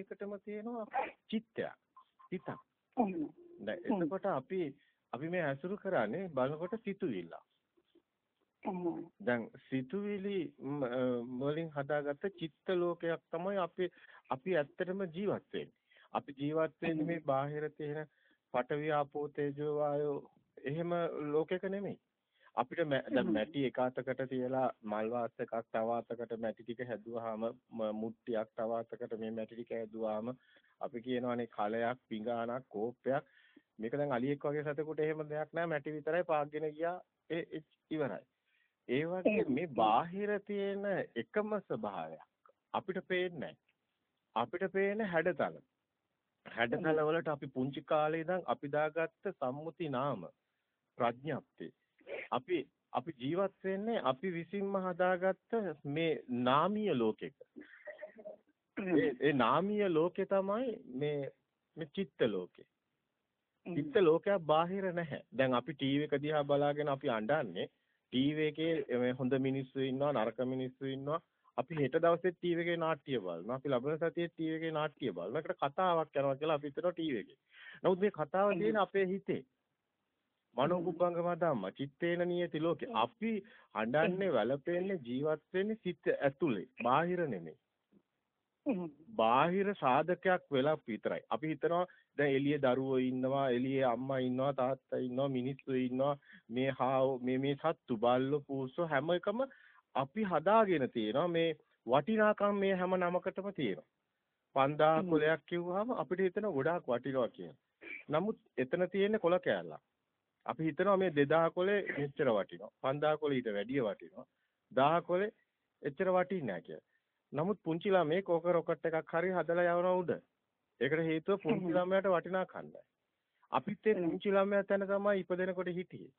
එකටම තියෙනවා චිත්තයක්. හිතක්. දැන් එතකොට අපි අපි මේ ඇසුරු කරන්නේ බලනකොට සිතුවිල්ල. දැන් සිතුවිලි වලින් හදාගත්ත චිත්ත ලෝකයක් තමයි අපි අපි ඇත්තටම ජීවත් වෙන්නේ. අපි ජීවත් වෙන්නේ මේ බාහිර තියෙන පඨවි ආපෝ තේජෝ වායෝ එහෙම ලෝකයක නෙමෙයි. අපිට දැන් මැටි එක අතකට තියලා මල් වාස් එකක් තව අතකට මැටි ටික හැදුවාම මුට්ටියක් තව අතකට මේ මැටි ටික හැදුවාම අපි කියනවානේ කලයක් පිඟානක් කෝප්පයක්. මේක දැන් අලියෙක් වගේ සතෙකුට එහෙම දෙයක් නැහැ මැටි විතරයි පාගගෙන ගියා. ඒ ඉවරයි. ඒ වගේ මේ බාහිර තියෙන එකම ස්වභාවයක් අපිට පේන්නේ අපිට පේන හැඩතල. හැඩතල වලට අපි පුංචි කාලේ ඉඳන් අපි දාගත්ත සම්මුති නාම ප්‍රඥප්තිය අපි අපි ජීවත් වෙන්නේ අපි විසින්ම හදාගත්ත මේ නාමීය ලෝකෙක. ඒ නාමීය ලෝකේ තමයි මේ මේ චිත්ත ලෝකේ. චිත්ත ලෝකයක් බාහිර නැහැ. දැන් අපි ටීවී එක දිහා බලාගෙන අපි අඬන්නේ ටීවී එකේ හොඳ මිනිස්සු ඉන්නවා නරක මිනිස්සු ඉන්නවා. අපි හෙට දවසේ ටීවී එකේ නාට්‍ය බලනවා. අපි ලබන සතියේ ටීවී එකේ නාට්‍ය බලනවා. ඒකට කතාවක් යනවා කියලා අපි හිතනවා ටීවී එකේ. නමුත් මේ කතාව තියෙන අපේ හිතේ. මනෝකුප්පංගම ධම්ම චිත්තේන නියති ලෝකේ. අපි හඬන්නේ වැළපෙන්නේ ජීවත් වෙන්නේ සිත ඇතුලේ. බාහිර නෙමෙයි. බාහිර සාධකයක් වෙලා විතරයි. අපි හිතනවා දැන් එළියේ දරුවෝ ඉන්නවා එළියේ අම්මා ඉන්නවා තාත්තා ඉන්නවා මිනිස්සු ඉන්නවා. මේ හාව මේ මේ සත්තු බල්ලෝ පූසෝ හැම එකම අපි හදාගෙන තියෙනවා. මේ වටිනාකම් මේ හැම නමකටම තියෙනවා. 5000 කොලයක් කිව්වහම අපිට හිතෙන ගොඩාක් වටිනවා කියන. නමුත් එතන තියෙන්නේ කොල කෑල්ලක්. අපි හිතනවා මේ 2000 කොලේ මෙච්චර වටිනවා. 5000 කොලේ ඊට වැඩිය වටිනවා. 1000 කොලේ එච්චර වටින්නේ නැහැ කියලා. නමුත් පුංචි ළමේ කෝක රොකට් එකක් හරි හදලා යවනවා උඩ. ඒකට හේතුව පුංචි ළමයාට වටිනා කන්නයි. අපිත් ඒ පුංචි ළමයා තැන තමයි ඉපදෙනකොට හිටියේ.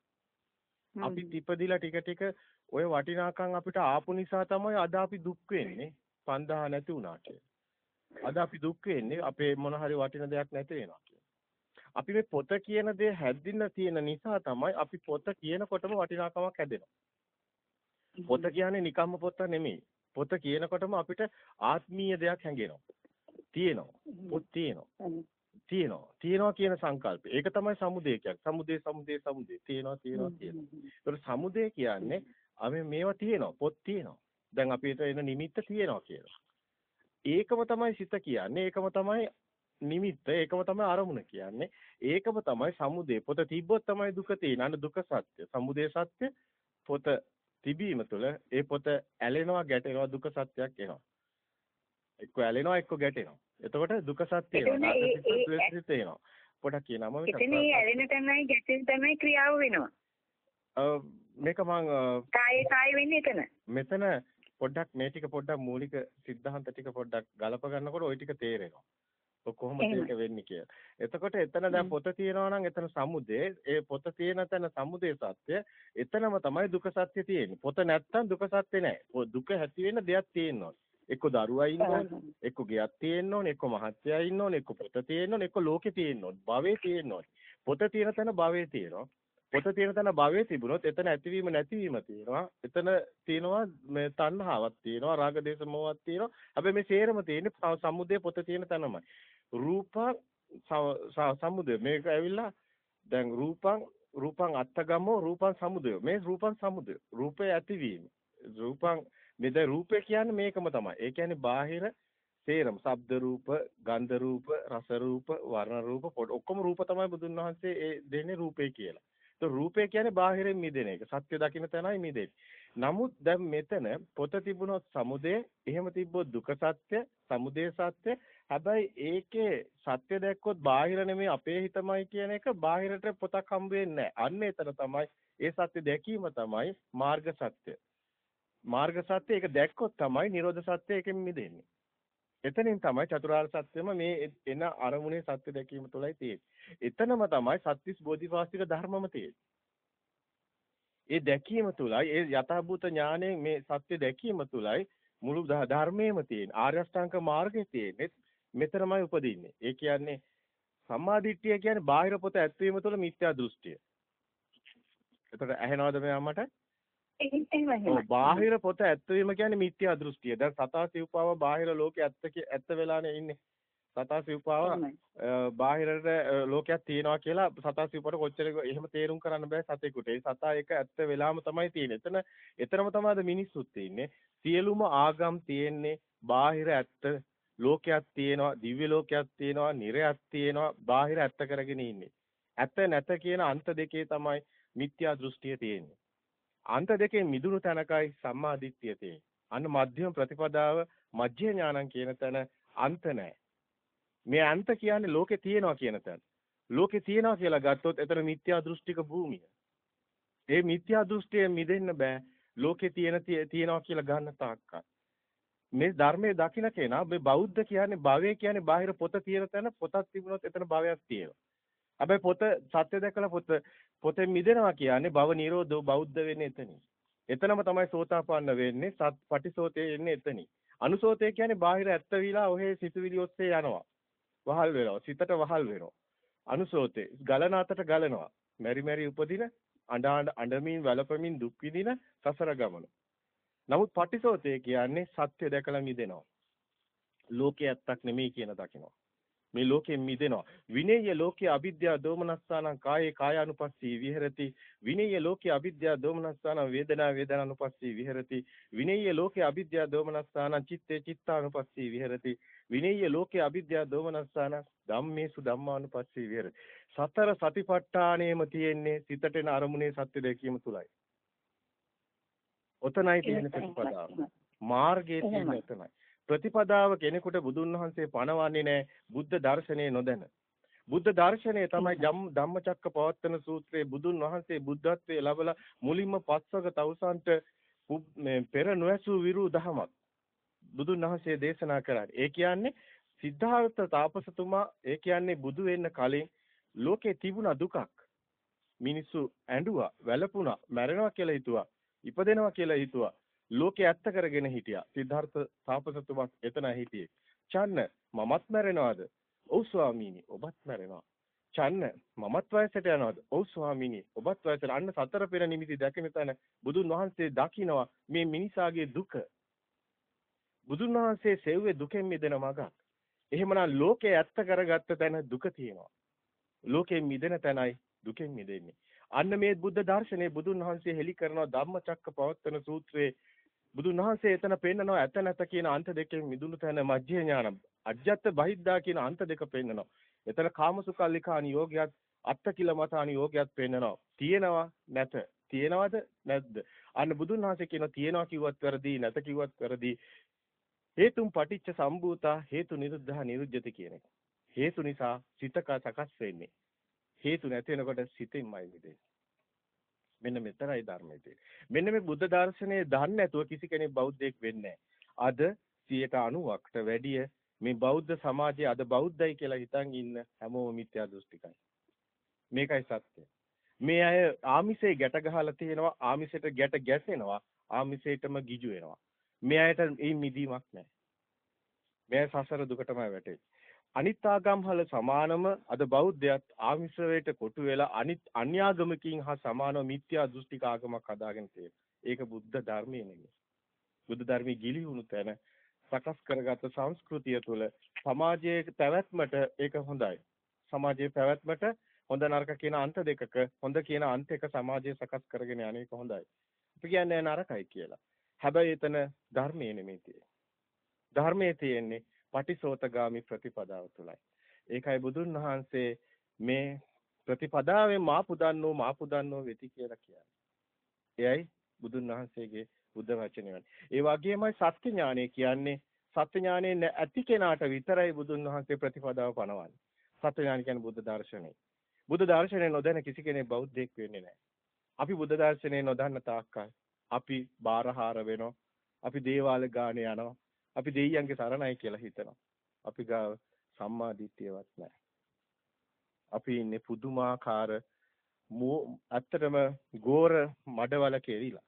අපිත් ඉපදිලා ටික ටික ওই වටිනාකම් අපිට ආපු නිසා තමයි අද අපි දුක් වෙන්නේ. 5000 නැති වුණාට. අද අපි දුක් වෙන්නේ අපේ මොන හරි වටින දෙයක් නැති වෙනවා. අපි මේ පොත කියන දේ හැදින්න තියෙන නිසා තමයි අපි පොත කියනකොටම වටිනාකමක් හැදෙනවා. පොත කියන්නේ නිකම්ම පොත නෙමෙයි. පොත කියනකොටම අපිට ආත්මීය දෙයක් හැඟෙනවා. තියෙනවා. පොත් තියෙනවා. තියෙනවා. තියෙනවා කියන සංකල්පය. ඒක තමයි සමුදේ කියන්නේ. සමුදේ සමුදේ සමුදේ. තියෙනවා තියෙනවා තියෙනවා. ඒතර සමුදේ කියන්නේ අපි මේවා තියෙනවා. පොත් තියෙනවා. දැන් අපිට එන නිමිත්ත තියෙනවා කියලා. ඒකම තමයි සිත කියන්නේ. ඒකම තමයි නිමිත්ත ඒකම තමයි අරමුණ කියන්නේ. ඒකම තමයි සමුදය. පොත තිබ්බොත් තමයි දුක තියෙන්නේ. දුක සත්‍ය. සමුදය සත්‍ය පොත තිබීම තුළ ඒ පොත ඇලෙනවා ගැටෙනවා දුක සත්‍යයක් එනවා. එක්ක ඇලෙනවා එක්ක ගැටෙනවා. එතකොට දුක සත්‍ය එනවා. පොඩක් කියනම මේක. එතන ඇලෙන තැනයි ගැටෙන තැනයි ක්‍රියාව වෙනවා. මේක මං කායේ කායේ වෙන්නේ එතන. මෙතන පොඩ්ඩක් මේ ටික පොඩ්ඩක් මූලික સિદ્ધාන්ත ටික පොඩ්ඩක් ගලප ගන්නකොට ওই ටික තේරෙනවා. කොහොමද ඒක වෙන්නේ කියලා. එතකොට එතන දැන් පොත තියෙනවා නම් එතන සමුදේ ඒ පොත තියෙන තැන සමුදේ සත්‍ය එතනම තමයි දුක සත්‍ය තියෙන්නේ. පොත නැත්තම් දුක සත්‍ය නැහැ. දුක ඇති වෙන දෙයක් තියෙනවා. එක්ක දරුවා ඉන්නෝනේ, එක්ක ගෙයක් තියෙන්නෝනේ, එක්ක මහත්යයා ඉන්නෝනේ, එක්ක පොත තියෙන්නෝනේ, එක්ක ලෝකේ තියෙන්නෝනේ, භවයේ තියෙන්නෝනේ. පොත තියෙන තැන භවයේ තියෙනවා. පොත තියෙන තැන භවයේ තිබුණොත් එතන ඇතිවීම නැතිවීම තියෙනවා. එතන තියෙනවා මේ තණ්හාවක් තියෙනවා, රාග දේශ මොහොවක් තියෙනවා. හැබැයි මේ සේරම තියෙන්නේ සමුදේ පොත තියෙන තැනමයි. රූපං සමුදය මේක ඇවිල්ලා දැන් රූපං රූපං අත්තගමෝ රූපං සමුදය මේ රූපං සමුදය රූපේ ඇතිවීම රූපං මෙද රූපේ කියන්නේ මේකම තමයි ඒ කියන්නේ බාහිර සේරම ශබ්ද රූප ගන්ධ රූප රස රූප වර්ණ රූප ඔක්කොම රූප තමයි බුදුන් වහන්සේ ඒ දෙන්නේ රූපේ කියලා. તો රූපේ කියන්නේ බාහිරින් මිදෙන එක. සත්‍ය දකින්න තැනයි මිදෙන්නේ. නමුත් දැන් මෙතන පොත තිබුණොත් සමුදය, එහෙම තිබ්බොත් දුක සත්‍ය, සමුදය සත්‍ය, හැබැයි ඒකේ සත්‍ය දැක්කොත් බාහිර නෙමෙයි අපේ හිතමයි කියන එක බාහිරට පොතක් හම්බ වෙන්නේ අන්න එතන තමයි ඒ සත්‍ය දැකීම තමයි මාර්ග සත්‍ය. මාර්ග සත්‍ය ඒක දැක්කොත් තමයි නිරෝධ සත්‍ය එකෙන් මිදෙන්නේ. එතනින් තමයි චතුරාර්ය සත්‍යම මේ එන අරමුණේ සත්‍ය දැකීම තුළයි තියෙන්නේ. එතනම තමයි සත්‍විස් බෝධිපාස්තික ධර්මම තියෙන්නේ. ඒ දැකීම තුළයි ඒ යථාභූත ඥාණයෙන් මේ සත්‍ය දැකීම තුළයි මුළු ධර්මයේම තියෙන ආර්ය අෂ්ටාංග මාර්ගයේ තියෙන්නේ මෙතනමයි උපදින්නේ. ඒ කියන්නේ සම්මාදිට්ඨිය කියන්නේ බාහිර පොත ඇත්වීම තුළ මිත්‍යා දෘෂ්ටිය. එතකොට ඇහෙනවද මෙයාමට? එහෙමයි. බාහිර පොත ඇත්වීම කියන්නේ මිත්‍යා දෘෂ්ටිය. දැන් සතා සිව්පාව බාහිර ලෝකේ ඇත්ත ඇත්ත වෙලානේ ඉන්නේ. සතා සිව්පාව. බාහිරට ලෝකයක් තියෙනවා කියලා සතා සිව්පට කොච්චර එහෙම තේරුම් කරන්න බෑ සතෙකුට. ඒ සතා එක ඇත්ත වෙලාම තමයි තියෙන්නේ. එතන එතරම් තමයි මිනිස්සුත් ඉන්නේ. සියලුම ආගම් තියෙන්නේ බාහිර ඇත්ත ලෝකයක් තියෙනවා, දිව්‍ය ලෝකයක් තියෙනවා, නිරයක් තියෙනවා, බාහිර ඇත්ත කරගෙන ඉන්නේ. ඇත්ත නැත කියන අන්ත දෙකේ තමයි මිත්‍යා දෘෂ්ටිය තියෙන්නේ. අන්ත දෙකේ මිදුණු තැනකයි සම්මා දිට්ඨිය තියෙන්නේ. අන්න මධ්‍යම ප්‍රතිපදාව මජ්ජේ ඥානං කියන තැන අන්ත නැහැ. මේ අන්ත කියන්නේ ලෝකේ තියෙනවා කියන තැන. ලෝකේ තියෙනවා කියලා ගත්තොත් එතන මිත්‍යා දෘෂ්ටික භූමිය. ඒ මිත්‍යා දෘෂ්ටිය මිදෙන්න බෑ. ලෝකේ තියෙන තියෙනවා කියලා ගන්න තාක්කල්. මේ ධර්මයේ දකින්න කෙනා මේ බෞද්ධ කියන්නේ භවය කියන්නේ බාහිර පොත තියෙන තැන පොතක් තිබුණොත් එතන භවයක් තියෙනවා. හැබැයි පොත සත්‍ය දැකලා පොත පොතෙන් මිදෙනවා කියන්නේ භව නිරෝධෝ බෞද්ධ වෙන්නේ එතනින්. එතනම තමයි සෝතාපන්න වෙන්නේ සත් පටිසෝතේ එන්නේ එතනින්. අනුසෝතේ කියන්නේ බාහිර ඇත්ත විලා ඔහේ සිතුවිලි ඔස්සේ යනවා. වහල් වෙනවා. සිතට වහල් වෙනවා. අනුසෝතේ ගලන අතට ගලනවා. මෙරි මෙරි උපදින අඬ අඬමින් වැළපමින් දුක් විඳින සසර ගමන. නමුත් පටිසෝතේ කියන්නේ සත්‍ය දැකලා මිදෙනවා. ලෝකේ ඇත්තක් නෙමෙයි කියන දකිනවා. මේ ලෝකෙන් මිදෙනවා. විනේය ලෝකයේ අවිද්‍යා දෝමනස්සානං කායේ කායානුපස්සී විහෙරති. විනේය ලෝකයේ අවිද්‍යා දෝමනස්සානං වේදනා වේදනානුපස්සී විහෙරති. විනේය ලෝකයේ අවිද්‍යා දෝමනස්සානං චිත්තේ චිත්තානුපස්සී විහෙරති. විනේය ලෝකයේ අවිද්‍යා දෝමනස්සානං ධම්මේසු ධම්මානුපස්සී විහෙරති. සතර සතිපට්ඨානෙම තියෙන්නේ සිතට එන අරමුණේ සත්‍ය දැකීම තුලයි. ඔතනයි තියෙන ප්‍රතිපදාව. මාර්ගයේ තියෙන ඔතනයි ප්‍රතිපදාව කෙනෙකුට බුදුන් වහන්සේ පණවන්නේ නැහැ බුද්ධ දර්ශනය නොදැන. බුද්ධ දර්ශනය තමයි ධම්මචක්ක පවත්තන සූත්‍රයේ බුදුන් වහන්සේ බුද්ධත්වයේ ලැබලා මුලින්ම පස්වක තවුසන්ට පෙර නොඇසූ විරු දහමක් බුදුන් වහන්සේ දේශනා කරන්නේ. ඒ කියන්නේ සිද්ධාර්ථ තාපසතුමා ඒ කියන්නේ බුදු වෙන්න කලින් ලෝකේ තිබුණ දුකක් මිනිස්සු ඇඬුවා, වැළපුණා, මැරෙනවා කියලා හිතුවා, ඉපදෙනවා කියලා හිතුවා. ලෝකේ ඇත්ත කරගෙන හිටියා. සිද්ධාර්ථ තාපසතුමා එතන හිටියේ. චන්න මමත් මැරෙනවද? ඔව් ස්වාමීනි ඔබත් මැරෙනවා. චන්න මමත් වයසට යනවද? ඔව් ස්වාමීනි ඔබත් වයසට. අන්න සතර පෙර නිමිති දැකෙන තැන බුදුන් වහන්සේ දකිනවා මේ මිනිසාගේ දුක. බුදුන් වහන්සේ සෙව්වේ දුකෙන් මිදෙන මගක්. එහෙමනම් ලෝකේ ඇත්ත කරගත්ත තැන දුක තියෙනවා. ලෝකෙන් මිදෙන තැනයි දුකෙන් මිදෙන්නේ. අන්න මේ බුද්ධ දර්ශනේ බුදුන් වහන්සේ හෙළි කරනවා ධම්මචක්ක පවත්තන සූත්‍රයේ බුදුන් වහන්සේ එතන පෙන්නනවා ඇත නැත කියන අන්ත දෙකෙන් මිදුණු තැන මජ්ජේ ඥාන අජ්ජත් බහිද්දා කියන අන්ත දෙක පෙන්නනවා. එතන කාමසුකල්ලිකානි යෝගයත් අත්ත කිලමතානි යෝගයත් පෙන්නනවා. තියෙනවා නැත. තියෙනවද නැද්ද? අන්න බුදුන් වහන්සේ කියන තියෙනවා කිව්වත් වැරදි නැත කිව්වත් වැරදි. හේතුම් පටිච්ච සම්භූතා හේතු නිරුද්ධා නිරුද්ධති කියන එක. හේතු නිසා සිතක සකස් වෙන්නේ. හේතු නැති වෙනකොට සිතින්මයි මිදෙන්නේ. මෙන්න මෙතරයි ධර්මයේ මෙන්න මේ බුද්ධ දර්ශනය දන්නේ නැතුව කිසි කෙනෙක් බෞද්ධයෙක් වෙන්නේ අද 90%කට වැඩිය මේ බෞද්ධ සමාජයේ අද බෞද්ධයි කියලා හිතන් ඉන්න හැමෝම මිත්‍යා දෘෂ්ටිකයි. මේකයි සත්‍ය. මේ අය ආමිෂේ ගැට ගහලා තියෙනවා ආමිෂයට ගැට ගැසෙනවා ආමිෂයටම ගිජු වෙනවා. මේ අයට ඒ මිදීමක් නැහැ. මේ සසර දුකටම වැටෙන්නේ. අනිත් ආගම්වල සමානම අද බෞද්ධයත් ආමිෂයට කොටු වෙලා අනිත් අන්‍යාගමකින් හා සමානව මිත්‍යා දෘෂ්ටික ආගමක් හදාගෙන තියෙනවා. ඒක බුද්ධ ධර්මයේ නෙමෙයි. බුද්ධ ධර්මයේ ගිලිහුණු තැන සකස් කරගත් සංස්කෘතිය තුළ සමාජයේ පැවැත්මට ඒක හොඳයි. සමාජයේ පැවැත්මට හොඳ නරක කියන අන්ත දෙකක හොඳ කියන අන්ත එක සමාජයේ සකස් කරගෙන යන එක හොඳයි. අපි කියන්නේ නරකයි කියලා. හැබැයි එතන ධර්මයේ නෙමෙයි තියෙන්නේ. ධර්මයේ තියෙන්නේ පටිසෝතගාමි ප්‍රතිපදාව තුලයි. ඒකයි බුදුන් වහන්සේ මේ ප්‍රතිපදාවෙන් මාපු දන්නෝ මාපු දන්නෝ වෙති කියලා කියන්නේ. එයයි බුදුන් වහන්සේගේ බුද්ධ වචනය. ඒ වගේමයි සත්‍ය ඥානය කියන්නේ සත්‍ය ඥානයේ ඇති කෙනාට විතරයි බුදුන් වහන්සේ ප්‍රතිපදාව පනවන්නේ. සත්‍ය ඥාන කියන්නේ බුද්ධ දර්ශනය. බුද්ධ දර්ශනය නොදැන කිසි කෙනෙක් බෞද්ධයෙක් වෙන්නේ නැහැ. අපි බුද්ධ දර්ශනය නොදන්න තාක්කල් අපි බාරහාර වෙනවා. අපි දේවාල ගානේ යනවා. අපි දෙයියන්ගේ සරණයි කියලා හිතනවා. අපි ගාව සම්මා දිට්ඨියවත් නැහැ. අපි ඉන්නේ පුදුමාකාර ඇත්තටම ගෝර මඩවල කෙරිලා.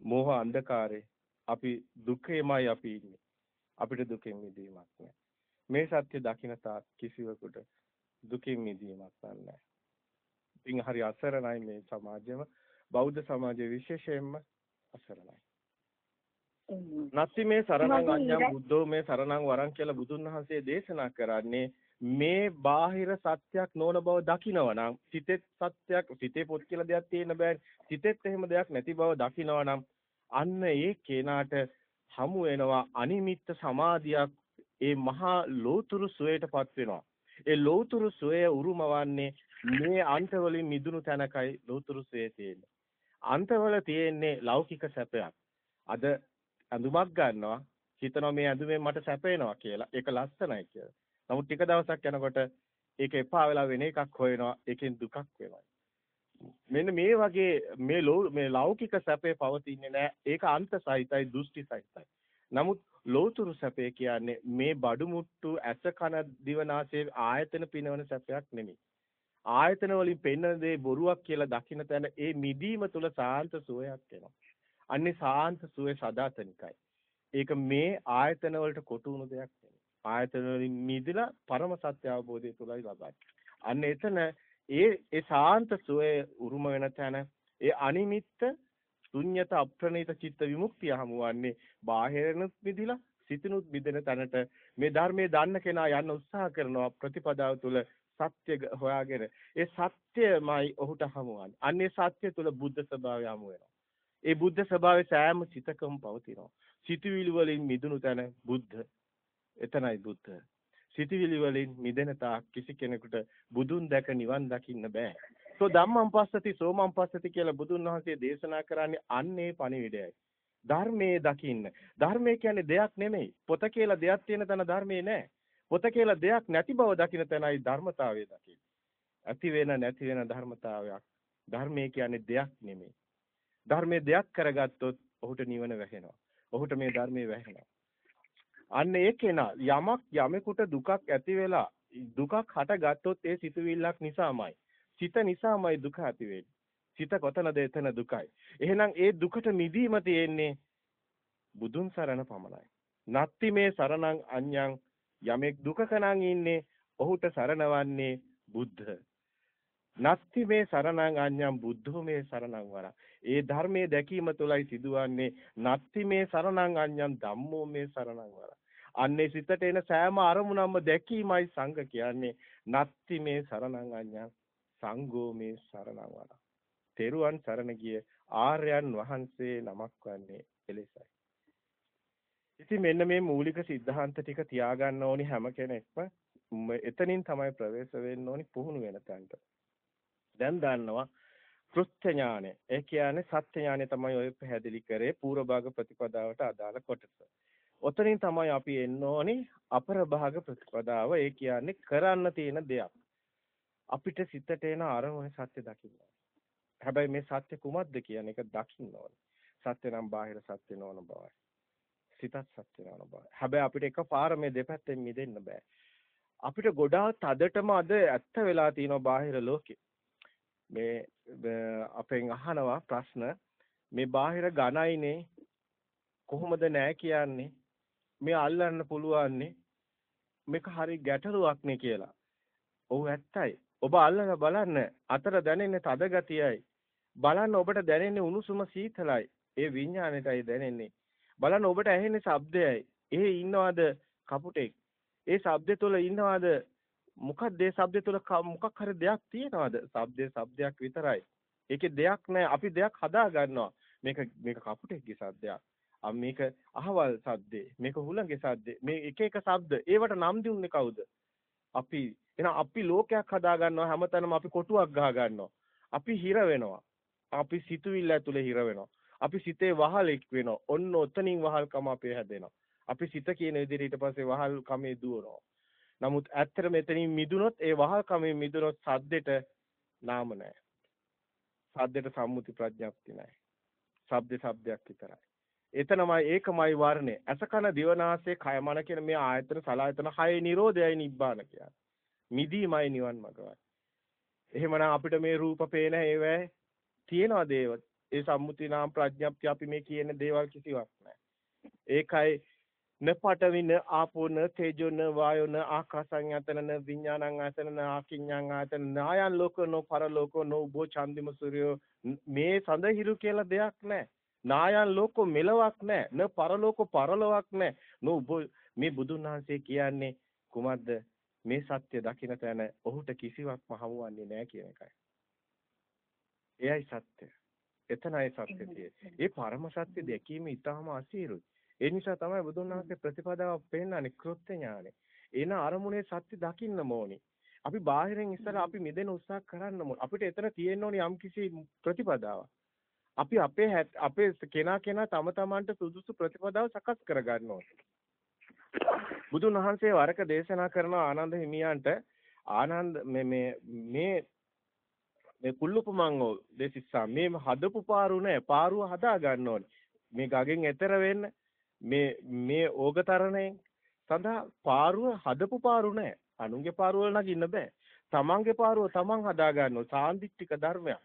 මෝහ අන්ධකාරේ අපි දුකේමයි අපි ඉන්නේ. අපිට දුකෙන් මිදීමක් නැහැ. මේ සත්‍ය දකින්න තාක් කිසිවෙකුට දුකින් මිදීමක් නැහැ. ඉතින් හරි අසරණයි මේ සමාජෙම බෞද්ධ සමාජයේ විශේෂයෙන්ම අසරණයි. නත්ති මේ සරණං අඤ්ඤං බුද්ධෝ මේ සරණං වරං කියලා බුදුන් වහන්සේ දේශනා කරන්නේ මේ බාහිර සත්‍යයක් නොවන බව දකිනවනම් සිතෙත් සත්‍යයක් සිතේ පොත් කියලා දෙයක් තියෙන බෑ සිතෙත් එහෙම දෙයක් නැති බව දකිනවනම් අන්න ඒ කේනාට හමු වෙනවා අනිමිත්ත සමාධියක් ඒ මහා ලෝතුරු සුවයටපත් වෙනවා ඒ ලෝතුරු සුවය උරුමවන්නේ මේ අන්තවලින් මිදුණු තැනකයි ලෝතුරු සුවේ තියෙන්නේ. අන්තවල තියෙන්නේ ලෞකික සැපයක්. අද ඇඳුමක් ගන්නවා හිතනවා මේ ඇඳුමෙන් මට සැපේනවා කියලා. ඒක ලස්සනයි කියලා. නමුත් ටික දවසක් යනකොට ඒක එපා වෙලා වෙන එකක් හොයනවා. ඒකෙන් දුකක් වෙනවා. මෙන්න මේ වගේ මේ මේ ලෞකික සැපේ පවතින්නේ නැහැ. ඒක අන්ත සහිතයි දෘෂ්ටි සහිතයි. නමුත් ලෝතුරු සැපේ කියන්නේ මේ බඩු මුට්ටු ඇස කන දිවනාසයේ ආයතන පිනවන සැපයක් නෙමෙයි. ආයතන වලින් පෙන්වන දේ බොරුවක් කියලා දකින්න තැන ඒ මිදීම තුල සාන්ත සුවයක් එනවා. අන්නේ සාන්ත සුවේ සදාතනිකයි. ඒක මේ ආයතන වලට කොටු වුණු දෙයක් නෙමෙයි. ආයතන වලින් මිදලා පරම සත්‍ය අවබෝධය තුලයි ලබන්නේ. අන්න එතන ඒ ඒ සාන්ත සුවේ උරුම වෙන තැන ඒ අනිමිත්ත ශුන්්‍යත අප්‍රණීත චිත්ත විමුක්තිය හමුවන්නේ බාහිරනුත් මිදිලා සිතිනුත් මිදෙන තැනට මේ ධර්මයේ දන්න කෙනා යන්න උත්සාහ කරනවා ප්‍රතිපදාව තුළ සත්‍ය හොයාගෙන ඒ සත්‍යමයි ඔහුට හමුවන්නේ. අන්නේ සත්‍ය තුළ බුද්ධ ස්වභාවය හමු වෙනවා. ඒ බුද්ධ ස්වභාවය සෑම සිතකම පවතිනවා. සිතවිලි වලින් මිදුණු තැන බුද්ධ. එතනයි බුද්ධ. සිතවිලි වලින් මිදෙන තාක් කිසි කෙනෙකුට බුදුන් දැක නිවන් දකින්න බෑ. සෝ ධම්මං පස්සති සෝමං පස්සති කියලා බුදුන් වහන්සේ දේශනා කරන්නේ අන්නේ පණිවිඩයයි. ධර්මයේ දකින්න. ධර්මය කියන්නේ දෙයක් නෙමෙයි. පොත කියලා දෙයක් තියෙන තැන ධර්මයේ නෑ. පොත කියලා දෙයක් නැති බව දකින්න තැනයි ධර්මතාවය දකින්න. ඇති වෙන නැති වෙන ධර්මතාවයක්. ධර්මයේ කියන්නේ දෙයක් නෙමෙයි. ධර්මයේ දෙයක් කරගත්තොත් ඔහුට නිවන වැහෙනවා. ඔහුට මේ ධර්මයේ වැහෙනවා. අන්න ඒකේන යමක් යමෙකුට දුකක් ඇති වෙලා දුකක් හටගත්තොත් ඒ සිතුවිල්ලක් නිසාමයි. සිත නිසාමයි දුක ඇති වෙන්නේ. සිත කොතනද එතන දුකයි. එහෙනම් ඒ දුකට මිදීම තියෙන්නේ බුදුන් සරණ පමණයි. නත්ති මේ සරණං අඤ්ඤං යමෙක් දුකක නම් ඉන්නේ ඔහුට සරණවන්නේ බුද්ධ. නත්ති මේ සරණං අඤ්ඤං බුද්ධෝ මේ සරණං වරං. ඒ ධර්මයේ දැකීම තුළයි සිදුවන්නේ නත්ති මේ සරණං අඤ්ඤං ධම්මෝ මේ සරණං වරං. අන්නේ සිතට එන සෑම අරමුණක්ම දැකීමයි සංඝ කියන්නේ. නත්ති මේ සරණං අඤ්ඤං සංඝෝ මේ සරණං වරං. තෙරුවන් සරණ ගිය ආර්යයන් වහන්සේ නමක් වන්නේ එලෙසයි. ඉතින් මෙන්න මේ මූලික સિદ્ધාන්ත ටික තියාගන්න ඕනි හැම කෙනෙක්ම. එතනින් තමයි ප්‍රවේශ වෙන්න ඕනි පුහුණු වෙන තැනට. දැන් දන්නවා කෘත්‍ය ඥානය. ඒ කියන්නේ සත්‍ය ඥානය තමයි ඔය පැහැදිලි කරේ පූර්ව භාග ප්‍රතිපදාවට අදාළ කොටස. ඔතනින් තමයි අපි එන්න ඕනි අපර භාග ප්‍රතිපදාව. ඒ කියන්නේ කරන්න තියෙන දෙයක්. අපිට සිතට එන අරමුණ සත්‍ය දකින්න. හැබැයි මේ සත්‍ය කුමක්ද කියන එක දකින්න ඕනේ. සත්‍ය නම් බාහිර සත්‍ය නොවන බවයි. සිතත් සත්‍ය නොවන බවයි. හැබැයි අපිට එකපාර මේ දෙපැත්තෙන් මිදෙන්න බෑ. අපිට ගොඩාක් තදටම අද ඇත්ත වෙලා තියෙනවා බාහිර ලෝකේ. මේ අපෙන් අහනවා ප්‍රශ්න මේ බාහිර ඝනයිනේ කොහොමද නෑ කියන්නේ මේ අල්ලන්න පුළුවන්නේ මේක හරි ගැටලුවක් නේ කියලා. ඔව් ඇත්තයි. ඔබ අල්ලලා බලන්න අතර දැනෙන්නේ තද ගතියයි. බලන්න ඔබට දැනෙන්නේ උණුසුම සීතලයි. ඒ විඥාණයටයි දැනෙන්නේ. බලන්න ඔබට ඇහෙන්නේ ශබ්දයයි. එහි ඉන්නවද කපුටෙක්? ඒ ශබ්දය තුළ ඉන්නවද මොකක්ද ඒ ශබ්දය තුළ මොකක් හරි දෙයක් තියෙනවද? ශබ්දේ ශබ්දයක් විතරයි. ඒකේ දෙයක් නැහැ. අපි දෙයක් හදා ගන්නවා. මේක මේක කපුටෙක්ගේ ශබ්දයක්. අම් මේක අහවල් ශබ්දේ. මේක හුළඟේ ශබ්දේ. මේ එක එක ශබ්ද. ඒවට නම් දුන්නේ කවුද? අපි එහෙනම් අපි ලෝකයක් හදා ගන්නවා හැමතැනම අපි කොටුවක් ගහ ගන්නවා. අපි හිර වෙනවා. අපි සිතුවිල්ල ඇතුලේ හිර වෙනවා. අපි සිතේ වහලෙක් වෙනවා. ඔන්න ඔතනින් වහල්කම අපේ හැදෙනවා. අපි සිත කියන විදිහට ඊට පස්සේ වහල්කමේ දුවනවා. නමුත් ඇත්තට මෙතනින් මිදුනොත් ඒ වහල්කමේ මිදුනොත් සද්දෙට නාම නැහැ. සද්දෙට සම්මුති ප්‍රඥප්ති නැහැ. ශබ්ද ශබ්දයක් විතරයි. එතනමයි ඒකමයි වර්ණය. අසකන දිවනාසය කය මන කියන මේ ආයතන සලායතන හයේ නිරෝධයයි නිබ්බාන කියන්නේ. මිදීමයි නිවන් මඟවයි. එහෙමනම් අපිට මේ රූප පේන ඒවැ තියනවාද ඒව? ඒ සම්මුති නාම ප්‍රඥප්තිය අපි මේ කියන දේවල් කිසිවක් නැහැ. ඒකයි න පඨවින ආපෝ න තේජෝ න වායෝ න ආකාසං යතන න විඥානං ආතන න ආකින්ඥං ආතන නායන් ලෝක නො පරලෝක නො උබෝ චන්දිම සූර්යෝ මේ සඳහිරු කියලා දෙයක් නැහැ. නායන් ලෝකෝ මෙලවක් නැහැ. න පරලෝකෝ පරලොවක් නැහැ. නෝ මේ බුදුන් වහන්සේ කියන්නේ කුමක්ද? මේ සත්‍ය දකින්න තැන ඔහුට කිසිවක්ම හමුවන්නේ නැහැ කියන එකයි. එයයි සත්‍ය. එතනයි සත්‍ය තියෙන්නේ. ඒ පරම සත්‍ය දැකීම ඊටාම අසීරුයි. ඒ නිසා තමයි බුදුන් වහන්සේ ප්‍රතිපදාව පෙන්නන්නේ කෘත්‍ය ඥානෙ. එන අරමුණේ සත්‍ය දකින්න ඕනි. අපි බාහිරින් ඉස්සර අපි මිදෙන උත්සාහ කරන්න ඕන. අපිට එතන තියෙන්න ඕනි යම්කිසි ප්‍රතිපදාවක්. අපි අපේ අපේ කෙනා කෙනා තම තමන්ට සුදුසු ප්‍රතිපදාව සකස් කරගන්න ඕනේ. බුදුන් වහන්සේ වරක දේශනා කරන ආනන්ද හිමියන්ට ආනන්ද මේ මේ මේ මේ කුල්ලුපමංගෝ දෙසිස්සා මේ හදපු පාරු නෑ පාරුව හදා ගන්න ඕනේ. මේ ගගෙන් එතර වෙන්න මේ මේ ඕගතරණයෙන් සඳහා පාරුව හදපු පාරු නෑ. අනුන්ගේ පාරුව වල නගින්න බෑ. තමන්ගේ පාරුව තමන් හදා ගන්න ඕන සාන්දිටික ධර්මයක්.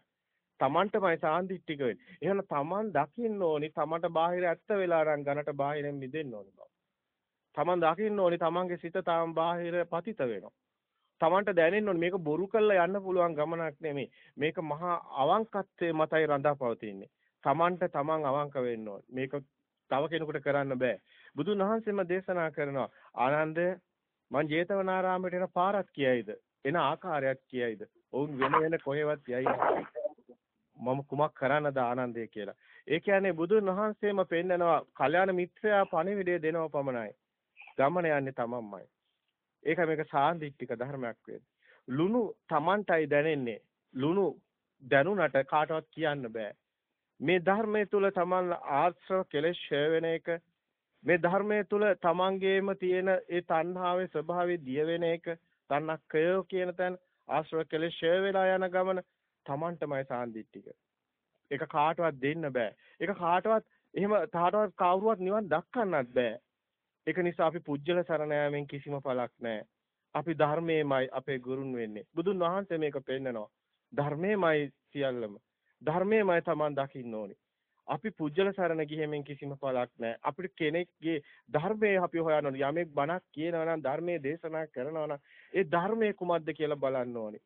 තමන්ටමයි සාන්දිටික වෙන්නේ. එහෙනම් තමන් දකින්න ඕනි තමන්ට බාහිර ඇත්ත වෙලා නම් ගන්නට බාහිරෙන් මිදෙන්න ඕනි බව. තමන් දකින්න ඕනි තමන්ගේ සිත තාම බාහිර පතිත වෙනවා. තමන්ට දැනෙන්න ඕනි මේක බොරු කරලා යන්න පුළුවන් ගමනක් නෙමෙයි. මේක මහා අවංකත්වයේ මතයි රඳා පවතින්නේ. තමන්ට තමන් අවංක වෙන්න ඕනි. මේක තව කෙනෙකුට කරන්න බෑ. බුදුන් වහන්සේම දේශනා කරනවා ආනන්ද මං ජේතවනාරාමයට එන පාරක් කියයිද? එන ආකාරයක් කියයිද? ඔවුන් වෙන වෙන කොහෙවත් යයි මම කුමක් කරන්නද ආනන්දේ කියලා. ඒ කියන්නේ බුදුන් වහන්සේම පෙන්නනවා කල්යාණ මිත්‍රයා පණිවිඩය දෙනව පමණයි. ගමන යන්නේ තමන්මයි. ඒක මේක සාන්දිටික ධර්මයක් වෙන්නේ. ලුණු Tamanටයි දැනෙන්නේ. ලුණු දැනුණට කාටවත් කියන්න බෑ. මේ ධර්මයේ තුල Taman ආශ්‍රව කෙලෙස් ඡය වෙන එක මේ ධර්මයේ තුල තමන්ගේම තියෙන ඒ තණ්හාවේ ස්වභාවය දිය වෙන එක තණ්හක්කය කියන තැන ආශ්‍රව කෙලෙස් ෂය වෙලා යන ගමන තමන්ටමයි සාන්දිටික. ඒක කාටවත් දෙන්න බෑ. ඒක කාටවත් එහෙම කාටවත් කවුරුවත් නිවන් දක්කන්නත් බෑ. ඒක නිසා අපි පුජ්‍යල සරණ යාමෙන් කිසිම පළක් නැහැ. අපි ධර්මයේමයි අපේ ගුරුන් වෙන්නේ. බුදුන් වහන්සේ මේක පෙන්නනවා. ධර්මයේමයි සියල්ලම. ධර්මයේමයි Taman දකින්න ඕනේ. අපි පුජ්‍යල සරණ ගිහිමින් කිසිම පළක් නැහැ. අපිට කෙනෙක්ගේ ධර්මයේ අපි හොයන්න ඕනේ. යමෙක් බණක් කියනවා නම් ධර්මයේ දේශනා කරනවා නම් ඒ ධර්මයේ කුමක්ද කියලා බලන්න ඕනේ.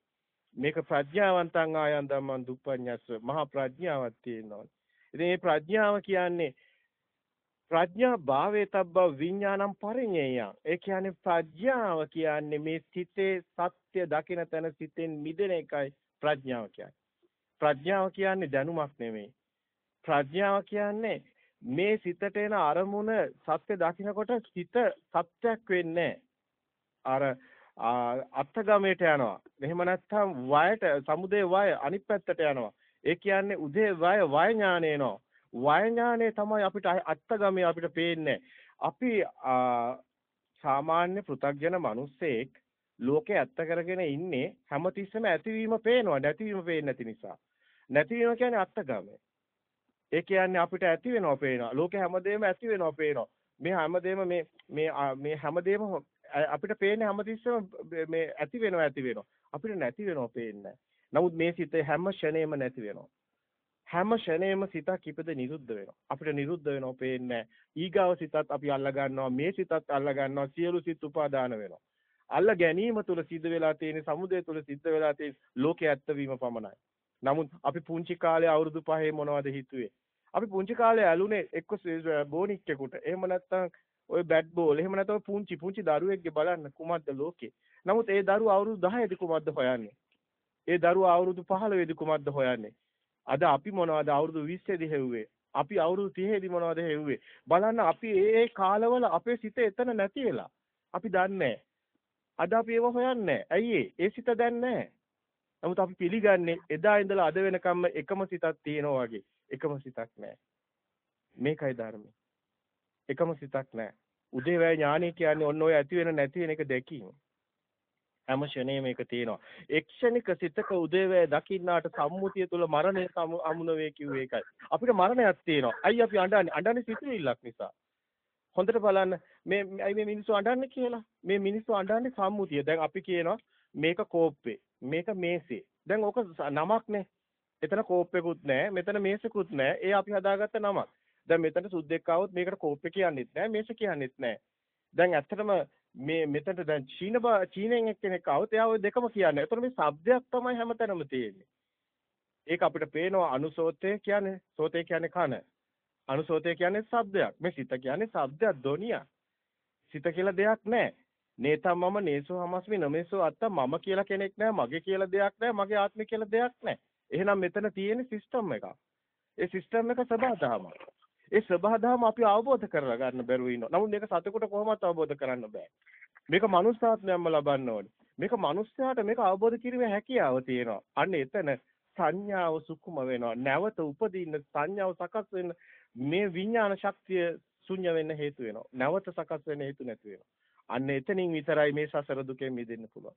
මේක ප්‍රඥාවන්තං ආයන් ධම්මං දුප්පඤ්ඤස්ස මහා ප්‍රඥාවක් තියෙනවා. ඉතින් මේ ප්‍රඥාව කියන්නේ ප්‍රඥා භාවේතබ්බ විඥානම් පරිඤ්ඤයං. ඒ කියන්නේ ප්‍රඥාව කියන්නේ මේ සිතේ සත්‍ය දකින තැන සිතෙන් මිදෙන එකයි ප්‍රඥාව කියන්නේ. ප්‍රඥාව කියන්නේ දැනුමක් නෙමෙයි. ප්‍රඥාව කියන්නේ මේ සිතට එන අරමුණ සත්‍ය දකින්නකොට සිත සත්‍යක් වෙන්නේ අර අත්ගමයට යනවා. එහෙම නැත්නම් වයට සමුදේ වය අනිත් පැත්තට යනවා. ඒ කියන්නේ උදේ වය වය ඥාන එනවා. වය ඥානේ තමයි අපිට අත්ගමයේ අපිට පේන්නේ. අපි සාමාන්‍ය පෘථග්ජන මිනිස්සෙක් ලෝකේ ඇත්ත කරගෙන ඉන්නේ හැමතිස්සෙම ඇතිවීම පේනවා නැතිවීම පේන්නේ නැති නිසා. නැතිවීම කියන්නේ අත්ගමය. ඒ කියන්නේ අපිට ඇති වෙනවා පේනවා. ලෝකේ හැමදේම ඇති වෙනවා පේනවා. මේ හැමදේම මේ මේ මේ හැමදේම අපිට පේන්නේ හැමතිස්සෙම මේ ඇති වෙනවා ඇති වෙනවා. අපිට නැති වෙනවා පේන්නේ නමුත් මේ සිත හැම ෂණේම නැති වෙනවා. හැම ෂණේම සිතක් ඉපද නිරුද්ධ වෙනවා. අපිට නිරුද්ධ වෙනවා පේන්නේ ඊගාව සිතත් අපි අල්ල ගන්නවා මේ සිතත් අල්ල ගන්නවා සියලු සිත් උපාදාන වෙනවා. අල්ල ගැනීම තුල සිද්ධ වෙලා තියෙන සමුදය තුල සිද්ධ වෙලා තියෙන ලෝකයේ ඇත්ත වීම පමණයි. නමුත් අපි පුංචි කාලේ අවුරුදු 5 මොනවද හිතුවේ? අපි පුංචි කාලේ ඇලුනේ එක්ක බෝනික්කෙකුට. එහෙම නැත්නම් ඔය බැට් බෝල්. එහෙම නැත්නම් පුංචි පුංචි දරුවෙක්ගේ බලන්න කුමක්ද ලෝකේ. නමුත් ඒ දරුවා අවුරුදු 10 දී කුමක්ද හොයන්නේ? ඒ දරුවා අවුරුදු 15 දී කුමක්ද හොයන්නේ? අද අපි මොනවද අවුරුදු 20 දී හෙව්වේ? අපි අවුරුදු 30 දී මොනවද හෙව්වේ? බලන්න අපි ඒ ඒ කාලවල අපේ සිත එතන නැති වෙලා. අපි දන්නේ අද අපි ඒව හොයන්නේ ඇයි ඒ සිත දැන් නැහැ. නමුත් අපි පිළිගන්නේ එදා ඉඳලා අද වෙනකම්ම එකම සිතක් තියෙනවා වගේ. එකම සිතක් නැහැ. මේකයි ධර්මය. එකම සිතක් නැහැ. උදේවැය ඥානය කියන්නේ ඔන්න ඔය ඇති වෙන නැති වෙන එක දැකීම. හැම ෂණේම මේක තියෙනවා. එක්ෂණික සිතක උදේවැය දකින්නාට සම්මුතිය තුල මරණය අමුණ වේ කිව්වේ ඒකයි. අපිට මරණයක් තියෙනවා. අයි අපි අඬන්නේ? අඬන්නේ සිතුවිල්ලක් නිසා. හොඳට බලන්න මේ අයි මේ මිනිස්සු අඬන්නේ කියලා. මේ මිනිස්සු අඬන්නේ සම්මුතිය. දැන් අපි කියනවා මේක කෝප්පේ මේක මේසේ. දැන් ඕක නමක්නේ. එතන කෝප්පෙකුත් නැහැ. මෙතන මේසෙකුත් නැහැ. ඒ අපි හදාගත්ත නමක්. දැන් මෙතන සුද්දෙක් ආවොත් මේකට කෝප්පේ කියන්නෙත් නැහැ. මේස කියන්නෙත් නැහැ. දැන් ඇත්තටම මේ මෙතනට දැන් චීන චීනෙන් එක්කෙනෙක් ආවොත් එයා ওই දෙකම කියන්නේ. ඒතර මේ શબ્දයක් තමයි හැමතැනම තියෙන්නේ. ඒක අපිට පේනවා අනුසෝතය කියන්නේ සෝතය කියන්නේ කන. අනුසෝතය කියන්නේ શબ્දයක්. මේ සිත කියන්නේ શબ્දයක්, ධොනියක්. සිත කියලා දෙයක් නැහැ. නේතම් මම නේසෝ හමස්මි නමේසෝ අත්ත මම කියලා කෙනෙක් නැහැ මගේ කියලා දෙයක් නැහැ මගේ ආත්මය කියලා දෙයක් නැහැ එහෙනම් මෙතන තියෙන සිස්ටම් එකක් ඒ සිස්ටම් එක සබහාදහම ඒ සබහාදහම අපි අවබෝධ කරලා ගන්න බැරුව ඉන්නවා. නමුත් මේක සතෙකුට කොහොමවත් අවබෝධ කරන්න බෑ. මේක මනුස්සාත්මයන්ම ලබන්න ඕනේ. මේක මනුස්සයාට මේක අවබෝධ කිරීමේ හැකියාව තියෙනවා. අන්න එතන සංඥාව සුකුම වෙනවා. නැවත උපදින්න සංඥාව සකස් වෙන්න මේ විඥාන ශක්තිය ශුන්‍ය වෙන්න හේතු වෙනවා. නැවත සකස් වෙන්න හේතු නැති වෙනවා. අන්න එතනින් විතරයි මේ සසර දුකෙන් මිදෙන්න පුළුවන්.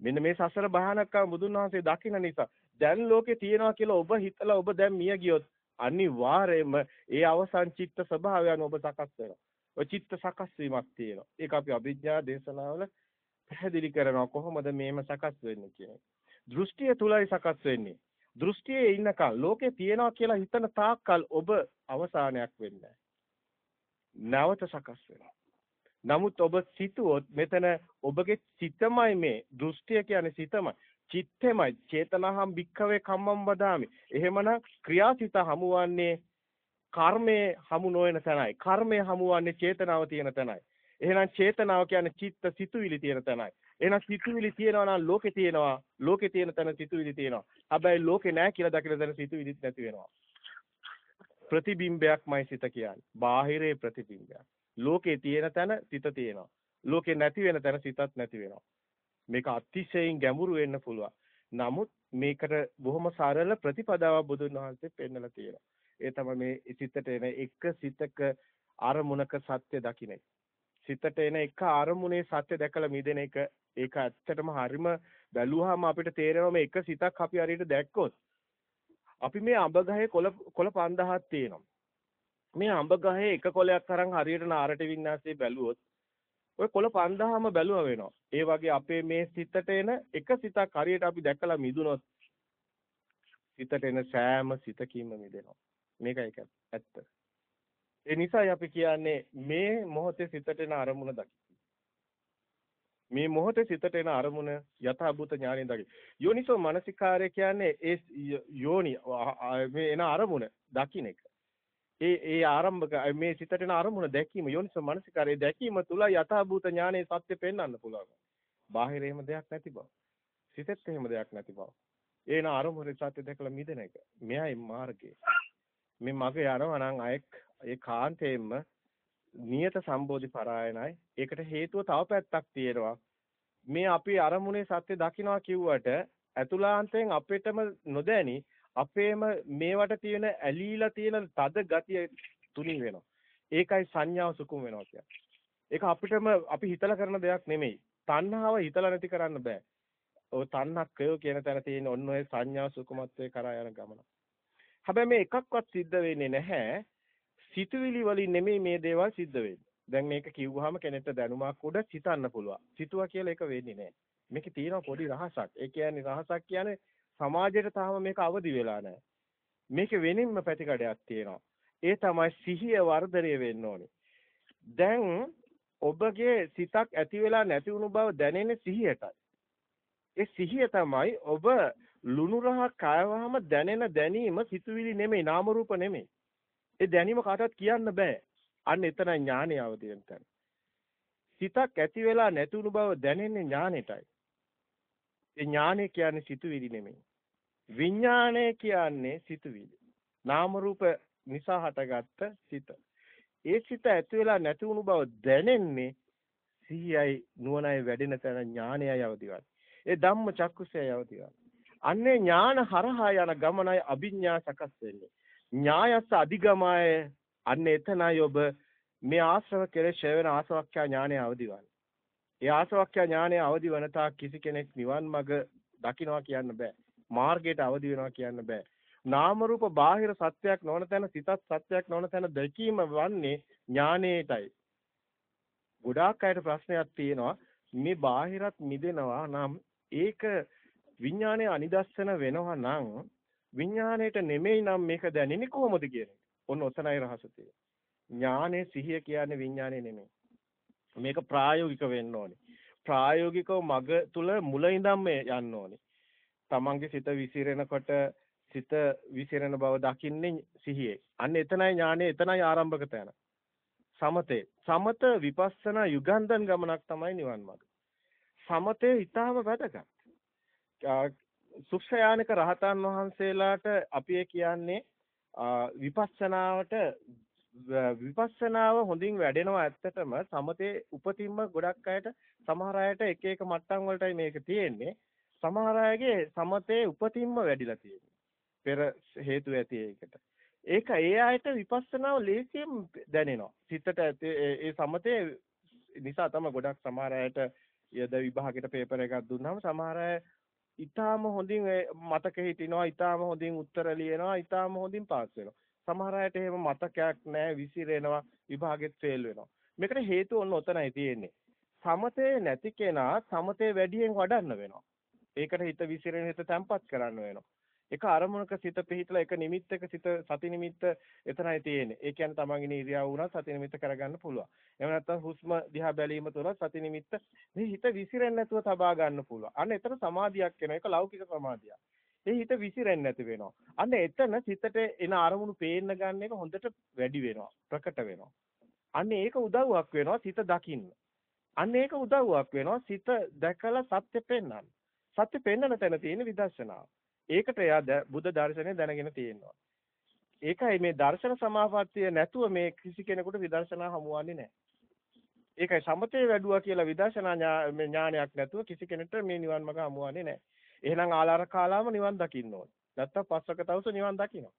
මෙන්න මේ සසර භයානකව බුදුන් වහන්සේ දකින්න නිසා දැන් ලෝකේ තියනවා කියලා ඔබ හිතලා ඔබ දැන් මිය ගියොත් අනිවාර්යයෙන්ම ඒ අවසන් චිත්ත ස්වභාවයන් ඔබ සකස් වෙනවා. ඔය චිත්ත සකස් වීමක් තියෙනවා. ඒක අපි අභිඥා දේශනාවල පැහැදිලි කරනවා කොහොමද මේම සකස් වෙන්නේ කියන දෘෂ්ටිය තුලයි සකස් වෙන්නේ. දෘෂ්ටියේ ඉන්නකල් ලෝකේ තියනවා කියලා හිතන තාක්කල් ඔබ අවසානයක් වෙන්නේ නැවත සකස් වෙනවා. නමුත් ඔබ සිතුවොත් මෙතන ඔබගේ සිතමයි මේ දෘෂ්ටිය කියන්නේ සිතමයි. චිත්තෙමයි චේතනහම් භික්ඛවේ කම්මම් වදාමි. එහෙමනම් ක්‍රියාසිත හමුවන්නේ කර්මයේ හමු නොවන තැනයි. කර්මයේ හමුවන්නේ චේතනාව තියෙන තැනයි. එහෙනම් චේතනාව කියන්නේ චිත්ත සිතුවිලි තියෙන තැනයි. එහෙනම් සිතුවිලි තියෙනවා නම් ලෝකේ තියෙනවා. ලෝකේ තියෙන තැන සිතුවිලි තියෙනවා. හැබැයි ලෝකේ නැහැ කියලා දකින තැන සිතුවිලිත් නැති වෙනවා. ප්‍රතිබිම්බයක්මයි සිත කියන්නේ. බාහිරේ ප්‍රතිබිම්බයක්. ලෝකේ තියෙන තැන සිත තියෙනවා. ලෝකේ නැති වෙන තැන සිතත් නැති වෙනවා. මේක අතිශයින් ගැඹුරු වෙන්න පුළුවන්. නමුත් මේකට බොහොම සරල ප්‍රතිපදාවක් බුදුන් වහන්සේ පෙන්නලා තියෙනවා. ඒ තමයි මේ සිතට එන එක සිතක අරමුණක සත්‍ය දකින්න. සිතට එන එක අරමුණේ සත්‍ය දැකලා මිදෙන එක ඒක ඇත්තටම හරිම බැලුවාම අපිට තේරෙනවා මේ එක සිතක් අපි හරියට දැක්කොත් අපි මේ අඹ ගහේ කොළ කොළ 5000ක් තියෙනවා. මේ අඹ ගහේ එක කොලයක් තරම් හරියට නාරට වින්නාසේ බැලුවොත් ඔය කොළ 5000ම බැලුවා වෙනවා. ඒ වගේ අපේ මේ සිතට එන එක සිතක් හරියට අපි දැකලා මිදුනොත් සිතට එන සෑම සිතකින්ම මිදෙනවා. මේකයි ඇත්ත. ඒ නිසායි අපි කියන්නේ මේ මොහොතේ සිතට එන අරමුණ දකි. මේ මොහොතේ සිතට එන අරමුණ යථාභූත ඥාණයෙන් දකි. යෝනිසෝ මනසිකාරය කියන්නේ ඒ යෝනි මේ එන අරමුණ දකින්න එක. ඒ ඒ ආරම්භක මේ සිතට එන අරමුණ දැකීම යෝනිසෝ මනසිකාරයේ දැකීම තුල යථාභූත ඥානයේ සත්‍ය පෙන්වන්න පුළුවන්. බාහිර එහෙම දෙයක් නැති බව. සිතෙත් එහෙම දෙයක් නැති බව. ඒන අරමුණේ සත්‍ය දැකලා මිදෙන එක. මෙයයි මාර්ගය. මේ මග යනවා නම් අයෙක් ඒ කාන්තේම්ම නියත සම්බෝධි පරායනයි. ඒකට හේතුව තව පැත්තක් තියෙනවා. මේ අපි අරමුණේ සත්‍ය දකින්නවා කිව්වට ඇතුළාන්තයෙන් අපිටම නොදැනි අපේම මේවට තියෙන ඇලීලා තියෙන තද ගතිය තුනී වෙනවා. ඒකයි සංඥාව සුකුම වෙනවා කියන්නේ. ඒක අපිටම අපි හිතලා කරන දෙයක් නෙමෙයි. තණ්හාව හිතලා නැති කරන්න බෑ. ඔය තණ්හක්කය කියන තැන තියෙන ඔන්න ඔය සංඥා සුකුමත්වයේ කරා යන ගමන. හැබැයි මේ එකක්වත් සිද්ධ වෙන්නේ නැහැ. සිතුවිලි වලින් නෙමෙයි මේ දේවල් සිද්ධ වෙන්නේ. දැන් මේක කිව්වහම කෙනෙක්ට දැනුමක් උඩ හිතන්න පුළුවන්. සිතුවා කියලා එක වෙන්නේ නැහැ. මේකේ තියෙන පොඩි රහසක්. ඒ කියන්නේ රහසක් කියන්නේ සමාජයට තාම මේක අවදි වෙලා නැහැ. මේක වෙනින්ම පැතිකඩයක් තියෙනවා. ඒ තමයි සිහිය වර්ධනය වෙන්න ඕනේ. දැන් ඔබගේ සිතක් ඇති වෙලා නැති වුණු බව දැනෙන්නේ සිහියටයි. ඒ සිහිය තමයි ඔබ ලුණු රහ කයවහම දැනෙන දැනීම සිතුවිලි නෙමෙයි නාම රූප නෙමෙයි. ඒ දැනීම කාටවත් කියන්න බෑ. අන්න එතන ඥානය අවදීන තැන. සිතක් ඇති වෙලා නැති වුණු බව දැනෙන්නේ ඥානෙටයි. ඒ ඥානය කියන්නේ සිතුවිලි නෙමෙයි. විඥාණය කියන්නේ සිතුවිලි. නාම රූප නිසා හටගත්ත සිත. ඒ සිත ඇති වෙලා නැති වුණු බව දැනෙන්නේ සිහියයි නුවණයි වැඩෙන තැන ඥානයයි අවදිවන්නේ. ඒ ධම්ම චක්කුසයයි අවදිවන්නේ. අන්නේ ඥාන හරහා යන ගමනයි අභිඥා සකස් වෙන්නේ. ඥායස්ස අධිගමය අන්න එතනයි ඔබ මේ ආශ්‍රව කෙරේ ඡය වෙන ආසවක්ඛ්‍යා ඥානය අවදිවන්නේ. ඒ ආසවක්ඛ්‍යා ඥානය අවදිවන තාක් කිසි කෙනෙක් නිවන් මඟ දකින්නවා කියන්න බෑ. මාර්ගයට අවදි වෙනවා කියන්න බෑ. නාම රූප බාහිර සත්‍යයක් නොවන තැන සිතත් සත්‍යයක් නොවන තැන දැකීම වන්නේ ඥානයටයි. ගොඩාක් අයට ප්‍රශ්නයක් තියෙනවා මේ බාහිරත් මිදෙනවා නම් ඒක විඥානයේ අනිදස්සන වෙනවා නම් විඥාණයට නෙමෙයි නම් මේක දැනෙන්නේ කොහොමද කියන්නේ. ඔන්න ඔතනයි රහස තියෙන්නේ. ඥානයේ සිහිය කියන්නේ විඥානයේ නෙමෙයි. මේක ප්‍රායෝගික වෙන්න ඕනේ. ප්‍රායෝගිකව මග තුල මුල ඉඳන්ම යන්න ඕනේ. තමන්ගේ සිත විසිරෙනකොට සිත විසිරෙන බව දකින්නේ සිහියේ. අන්න එතනයි ඥානෙ එතනයි ආරම්භක තැන. සමතේ. සමත විපස්සනා යුගන්ධන් ගමනක් තමයි නිවන් මාර්ග. සමතේ ඊටාම වැදගත්. සුක්ෂයානික රහතන් වහන්සේලාට අපි කියන්නේ විපස්සනාවට විපස්සනාව හොඳින් වැඩෙනවා ඇත්තටම. සමතේ උපතින්ම ගොඩක් අයට සමහර අයට එක එක මට්ටම් වලටයි මේක තියෙන්නේ. සමහර අයගේ සමතේ උපතින්ම වැඩිලා තියෙන්නේ පෙර හේතු ඇති ඒකට. ඒක ඒ අයට විපස්සනාව ලේසියෙන් දැනෙනවා. සිතට ඒ සමතේ නිසා තමයි ගොඩක් සමහර අයට යද විභාගයට පේපර් එකක් දුන්නාම සමහර අය ඊටාම හොඳින් මතක හිටිනවා ඊටාම හොඳින් උත්තර ලියනවා ඊටාම හොඳින් පාස් වෙනවා. සමහර අයට එහෙම මතකයක් නැහැ විසිරෙනවා විභාගෙත් ෆේල් වෙනවා මේකට හේතුව ඔන්න ඔතනයි තියෙන්නේ සමතේ නැති කෙනා සමතේ වැඩියෙන් වඩන්න වෙනවා ඒකට හිත විසිරෙන හිත තැම්පත් කරන්න වෙනවා එක අරමුණක සිත පිහිටලා එක නිමිත්තක සිත සති නිමිත්ත එතනයි තියෙන්නේ. ඒ කියන්නේ තමන්ගේ ඉරියව් වුණත් සති නිමිත්ත කරගන්න පුළුවන්. එහෙම නැත්නම් හුස්ම දිහා බැලීම තුළ සති නිමිත්ත මේ හිත විසිරෙන්නේ නැතුව තබා ගන්න පුළුවන්. අන්න එතන සමාධියක් වෙනවා. ඒක ලෞකික සමාධියක්. ඒ හිත විසිරෙන්නේ නැති වෙනවා. අන්න එතන සිතට එන අරමුණු පේන්න ගන්න එක හොඳට වැඩි වෙනවා. ප්‍රකට වෙනවා. අන්න ඒක උදව්වක් වෙනවා සිත දකින්න. අන්න ඒක උදව්වක් වෙනවා සිත දැකලා සත්‍ය පෙන්වන්න. සත්‍ය පෙන්වන තැන තියෙන විදර්ශනාව. ඒකට එයා බුද්ධ දර්ශනය දැනගෙන තියෙනවා. ඒකයි මේ දර්ශන සමාපත්තිය නැතුව මේ කිසි කෙනෙකුට විදර්ශනා හමුවන්නේ නැහැ. ඒකයි සමතේ වැඩුවා කියලා විදර්ශනා ඥානයක් නැතුව කිසි කෙනෙකුට මේ නිවන් මඟ හමුවන්නේ නැහැ. එහෙනම් ආලාර කාලාම නිවන් දකින්න ඕනේ. නැත්තම් පස්සක තවස නිවන් දකින්නවා.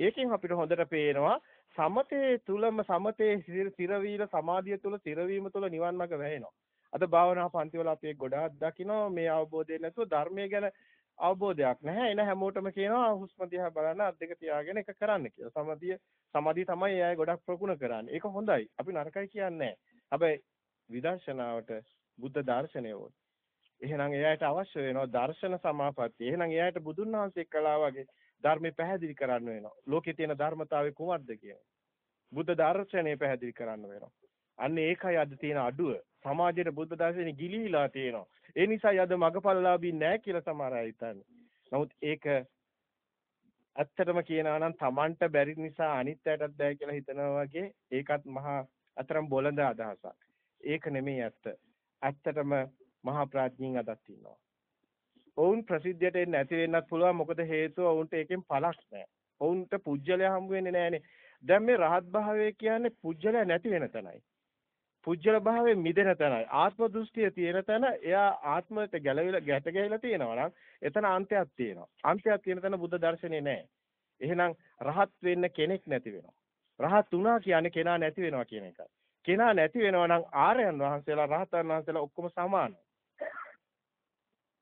ඒකෙන් අපිට හොඳට පේනවා සමතේ තුලම සමතේ සිරවීල සමාධිය තුල සිරවීම තුල නිවන් මඟ වැහෙනවා. අද භාවනා පන්තිවල අපි ගොඩාක් දකිනවා මේ අවබෝධය නැතුව ධර්මය ගැන අවබෝධයක් නැහැ. එන හැමෝටම කියනවා හුස්ම දිහා බලන්න අත් දෙක තියාගෙන එක කරන්න කියලා. සමාධිය සමාධිය තමයි එයා ගොඩක් ප්‍රගුණ කරන්නේ. ඒක හොඳයි. අපි නරකයි කියන්නේ හැබැයි විදර්ශනාවට බුද්ධ දර්ශනය ඕනේ. එහෙනම් එයාට අවශ්‍ය වෙනවා දර්ශන සමාපatti. එහෙනම් එයාට බුදුන් වහන්සේ කළා වගේ ධර්මය පැහැදිලි කරන්න වෙනවා. ලෝකේ තියෙන ධර්මතාවය කුමක්ද කියන. බුද්ධ දර්ශනය පැහැදිලි කරන්න වෙනවා. අන්න ඒකයි අද තියෙන අඩුව. සමාජයේ බුද්ධ දර්ශනේ ගිලිහිලා තියෙනවා. ඒ නිසායි අද මගපල්ලාභී නැහැ කියලා සමහර අය හිතන්නේ. නමුත් ඒක ඇත්තටම කියනවා නම් Tamanට බැරි නිසා අනිත් අයටත් බෑ කියලා හිතනවා වගේ ඒකත් මහා අතරම් බොළඳ අදහසක්. ඒක නෙමෙයි ඇත්ත. ඇත්තටම මහා ප්‍රඥින් අදක් ඉන්නවා. ඔවුන් ප්‍රසිද්ධියට එන්නේ නැති වෙන්නත් පුළුවන් මොකද හේතුව ඔවුන්ට ඒකෙන් පළක් නැහැ. ඔවුන්ට පුජ්‍යලයා හම්බ වෙන්නේ නැහනේ. දැන් මේ රහත් භාවය කියන්නේ පුජ්‍යලයා නැති වෙන තැනයි. පුජ්‍යල භාවයෙන් මිදෙන තැනයි ආත්ම දෘෂ්ටිය තියෙන තැන එයා ආත්මයට ගැලවිලා ගැට ගැහිලා තියෙනවා නම් එතන අන්තයක් තියෙනවා අන්තයක් තියෙන තැන බුද්ධ දර්ශනේ නැහැ එහෙනම් රහත් වෙන්න කෙනෙක් නැති වෙනවා රහත් වුණා කියන්නේ කෙනා නැති වෙනවා කියන එකයි කෙනා නැති වෙනවා නම් ආර්යයන් වහන්සේලා රහතන් වහන්සේලා ඔක්කොම සමානයි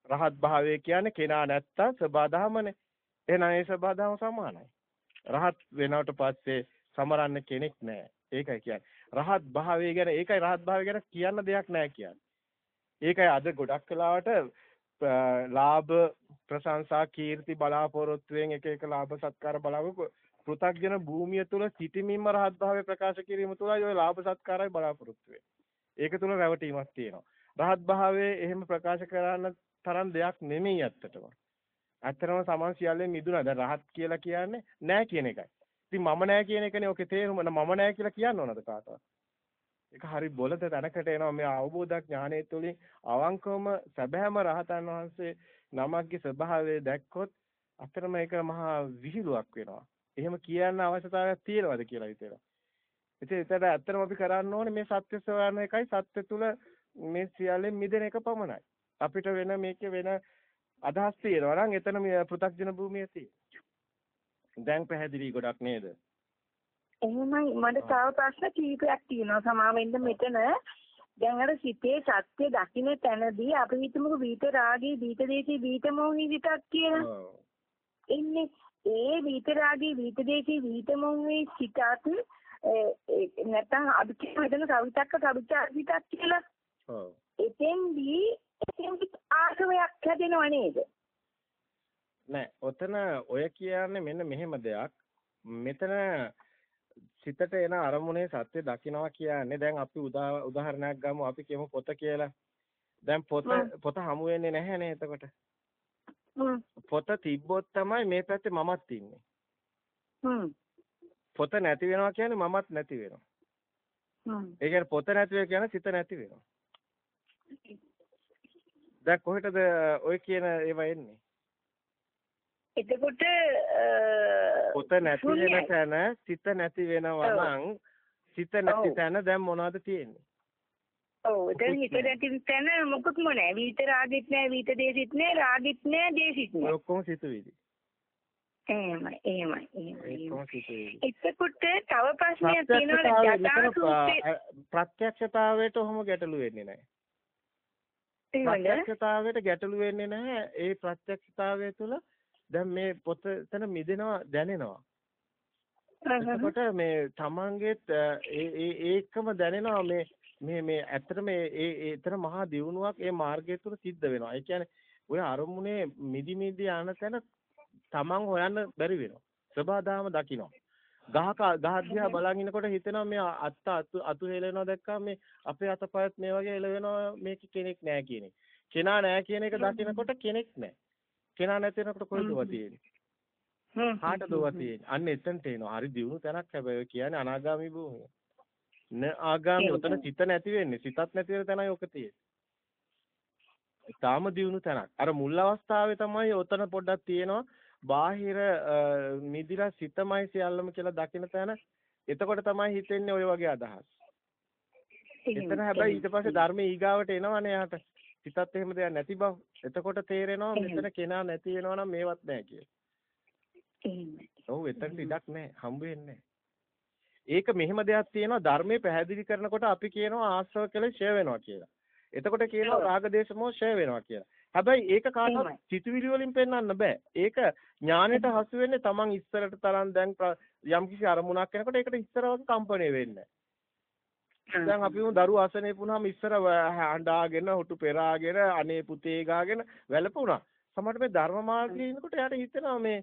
රහත් භාවය කියන්නේ කෙනා නැත්තම් සබදාමනේ එහෙනම් ඒ සබදාම සමානයි රහත් වෙනවට පස්සේ සමරන්න කෙනෙක් නැහැ ඒකයි කියන්නේ. රහත් භාවය ගැන ඒකයි රහත් භාවය ගැන කියන්න දෙයක් නැහැ කියන්නේ. ඒකයි අද ගොඩක් වෙලාවට ලාභ ප්‍රශංසා කීර්ති බලාපොරොත්තුෙන් එක එක ලාභ සත්කාර බලාපොරොත්තු පෘථග්ජන භූමිය තුල සිටීමම රහත් භාවය ප්‍රකාශ කිරීම තුලයි ඔය ලාභ සත්කාරයි බලාපොරොත්තු ඒක තුල රැවටීමක් තියෙනවා. රහත් භාවයේ එහෙම ප්‍රකාශ කරන්න තරම් දෙයක් නෙමෙයි ඇත්තටම. ඇත්තටම සමන් සියල්ලෙන් මිදුණා. දැන් රහත් කියලා කියන්නේ නැහැ කියන එකයි. ඉතින් මම නෑ කියන එකනේ ඔකේ තේරුම. මම නෑ කියලා කියන්න ඕනද කාටවත්? ඒක හරි බොලත තැනකට එනවා මේ අවබෝධ ඥානය තුළින් අවංකවම සැබෑම රහතන් වහන්සේ නමක්ගේ ස්වභාවය දැක්කොත් අතරම ඒක මහා විහිළුවක් වෙනවා. එහෙම කියන්න අවශ්‍යතාවයක් තියෙනවද කියලා හිතෙනවා. ඉතින් ඒතර ඇත්තටම අපි කරන්න ඕනේ මේ සත්‍ය සොයන එකයි සත්‍ය තුල මේ සියල්ලෙන් මිදෙන එක පමණයි. අපිට වෙන මේකේ වෙන අදහස් තියෙනවා නම් එතන පෘථග්ජන භූමිය තියෙනවා. දැන් පැහැදිලි ගොඩක් නේද? එහෙමයි මට තව ප්‍රශ්න කීපයක් තියෙනවා සමාවෙන්න මෙතන දැන් අර සිතේ සත්‍ය දකින්න තැනදී අපි හිතමුකෝ වීත රාගී වීත දේශී වීත මොහි විතක් කියලා. එන්නේ ඒ වීත රාගී වීත දේශී වීත මොහි සිතත් නැත්නම් අපි කියන හිතන කවිතක්ක කවිතා විතක් කියලා. ඔව්. එතෙන්දී එතෙන්දි ආශාවක් හැදෙනව නේද? නෑ ඔතන ඔය කියන්නේ මෙන්න මෙහෙම දෙයක් මෙතන සිතට එන අරමුණේ සත්‍ය දකින්නවා කියන්නේ දැන් අපි උදාහරණයක් ගමු අපි කියමු පොත කියලා දැන් පොත පොත හමු වෙන්නේ නැහැ නේ එතකොට පොත තිබ්බොත් තමයි මේ පැත්තේ මමත් ඉන්නේ. හ්ම් පොත නැති වෙනවා කියන්නේ මමත් නැති වෙනවා. හ්ම් ඒ කියන්නේ පොත නැති වෙනවා කියන්නේ සිත නැති වෙනවා. දැන් කොහෙටද ඔය කියන ඒවා එන්නේ? එතකොට පොත නැති වෙන තැන සිත නැති වෙනවා නම් සිත නැති. තැන දැන් මොනවද තියෙන්නේ? ඔව් එතන හිත නැති තැන මොකක්ම නැහැ. විිත රාගෙත් නැහැ, විිත දේසිත නැහැ, රාගෙත් නැහැ, ඔය නැහැ. ඔක්කොම සිතුවිලි. එහෙමයි, එහෙමයි, එහෙමයි. එතකොට තව ප්‍රශ්නයක් තියෙනවා ප්‍රත්‍යක්ෂතාවය ජටා සූත්‍රයේ ප්‍ර- ප්‍රත්‍යක්ෂතාවයට ඔහොම ගැටලු වෙන්නේ නැහැ. ප්‍රත්‍යක්ෂතාවයට ගැටලු වෙන්නේ නැහැ. ඒ ප්‍රත්‍යක්ෂතාවය තුළ දැන් මේ පොත එතන මිදෙනවා දැනෙනවා. එතකොට මේ තමන්ගේත් ඒ ඒකම දැනෙනවා මේ මේ මේ ඇත්තටම මේ ඒ ඒ එතන මහා දියුණුවක් ඒ මාර්ගය තුල සිද්ධ වෙනවා. ඒ කියන්නේ ඔය අරමුණේ මිදි මිදි යන තැන තමන් හොයන්න බැරි වෙනවා. සබාදාම දකින්න. ගහක ගහ දිහා බලන් ඉනකොට හිතෙනවා මේ අත්ත අතු අතු හෙලවෙනවා දැක්කම මේ අපේ අතපයත් මේ වගේ හෙලවෙනවා මේක කෙනෙක් නෑ කියන එක. කෙනා නෑ කියන එක දකිනකොට කෙනෙක් නෑ. කෙනා නැති වෙනකොට කොහෙදව තියෙන්නේ? හ්ම්. කාටදව තියෙන්නේ? අන්න එතනට එනවා. හරි දියුණු තැනක් හැබැයි කියන්නේ අනාගාමී භූමිය. න ආගාමී උතන සිත නැති වෙන්නේ. සිතත් නැති වෙන තැනයි ඔක තියෙන්නේ. තාම දියුණු තැනක්. අර මුල් අවස්ථාවේ තමයි ඔතන පොඩ්ඩක් තියෙනවා. බාහිර මිදිලා සිතමයි සියල්ලම කියලා දකින තැන එතකොට තමයි හිතෙන්නේ ඔය වගේ අදහස්. එතන හැබැයි ඊට පස්සේ ධර්මයේ ඊගාවට එනවනේ යාට. සිතත් එහෙම දෙයක් නැති බව. එතකොට තේරෙනවා මෙතන කෙනා නැති වෙනවා නම් මේවත් නැහැ කියලා. එහෙමයි. ඔව් එතනට ඉඩක් නැහැ. හම්බ වෙන්නේ ඒක මෙහෙම දෙයක් තියෙනවා ධර්මයේ පැහැදිලි කරනකොට අපි කියනවා ආශ්‍රව කෙලෙස් ඡය වෙනවා කියලා. එතකොට කියනවා. රාග දේශ මොහ ඡය වෙනවා කියලා. හැබැයි ඒක කාටවත්. සිතුවිලි වලින් පෙන්වන්න බෑ. ඒක ඥානෙට හසු වෙන්නේ Taman ඉස්සරට තරම් දැන් යම්කිසි අරමුණක් එනකොට ඒකට ඉස්සර වගේ කම්පණය වෙන්නේ. දැන් අපි උන් දරුවෝ අසනේ වුණාම ඉස්සර හඬාගෙන හොටු පෙරාගෙන අනේ පුතේ ගාගෙන වැළපුණා. සමහරට මේ ධර්ම මාර්ගයේ ඉන්නකොට එයාට හිතෙනවා මේ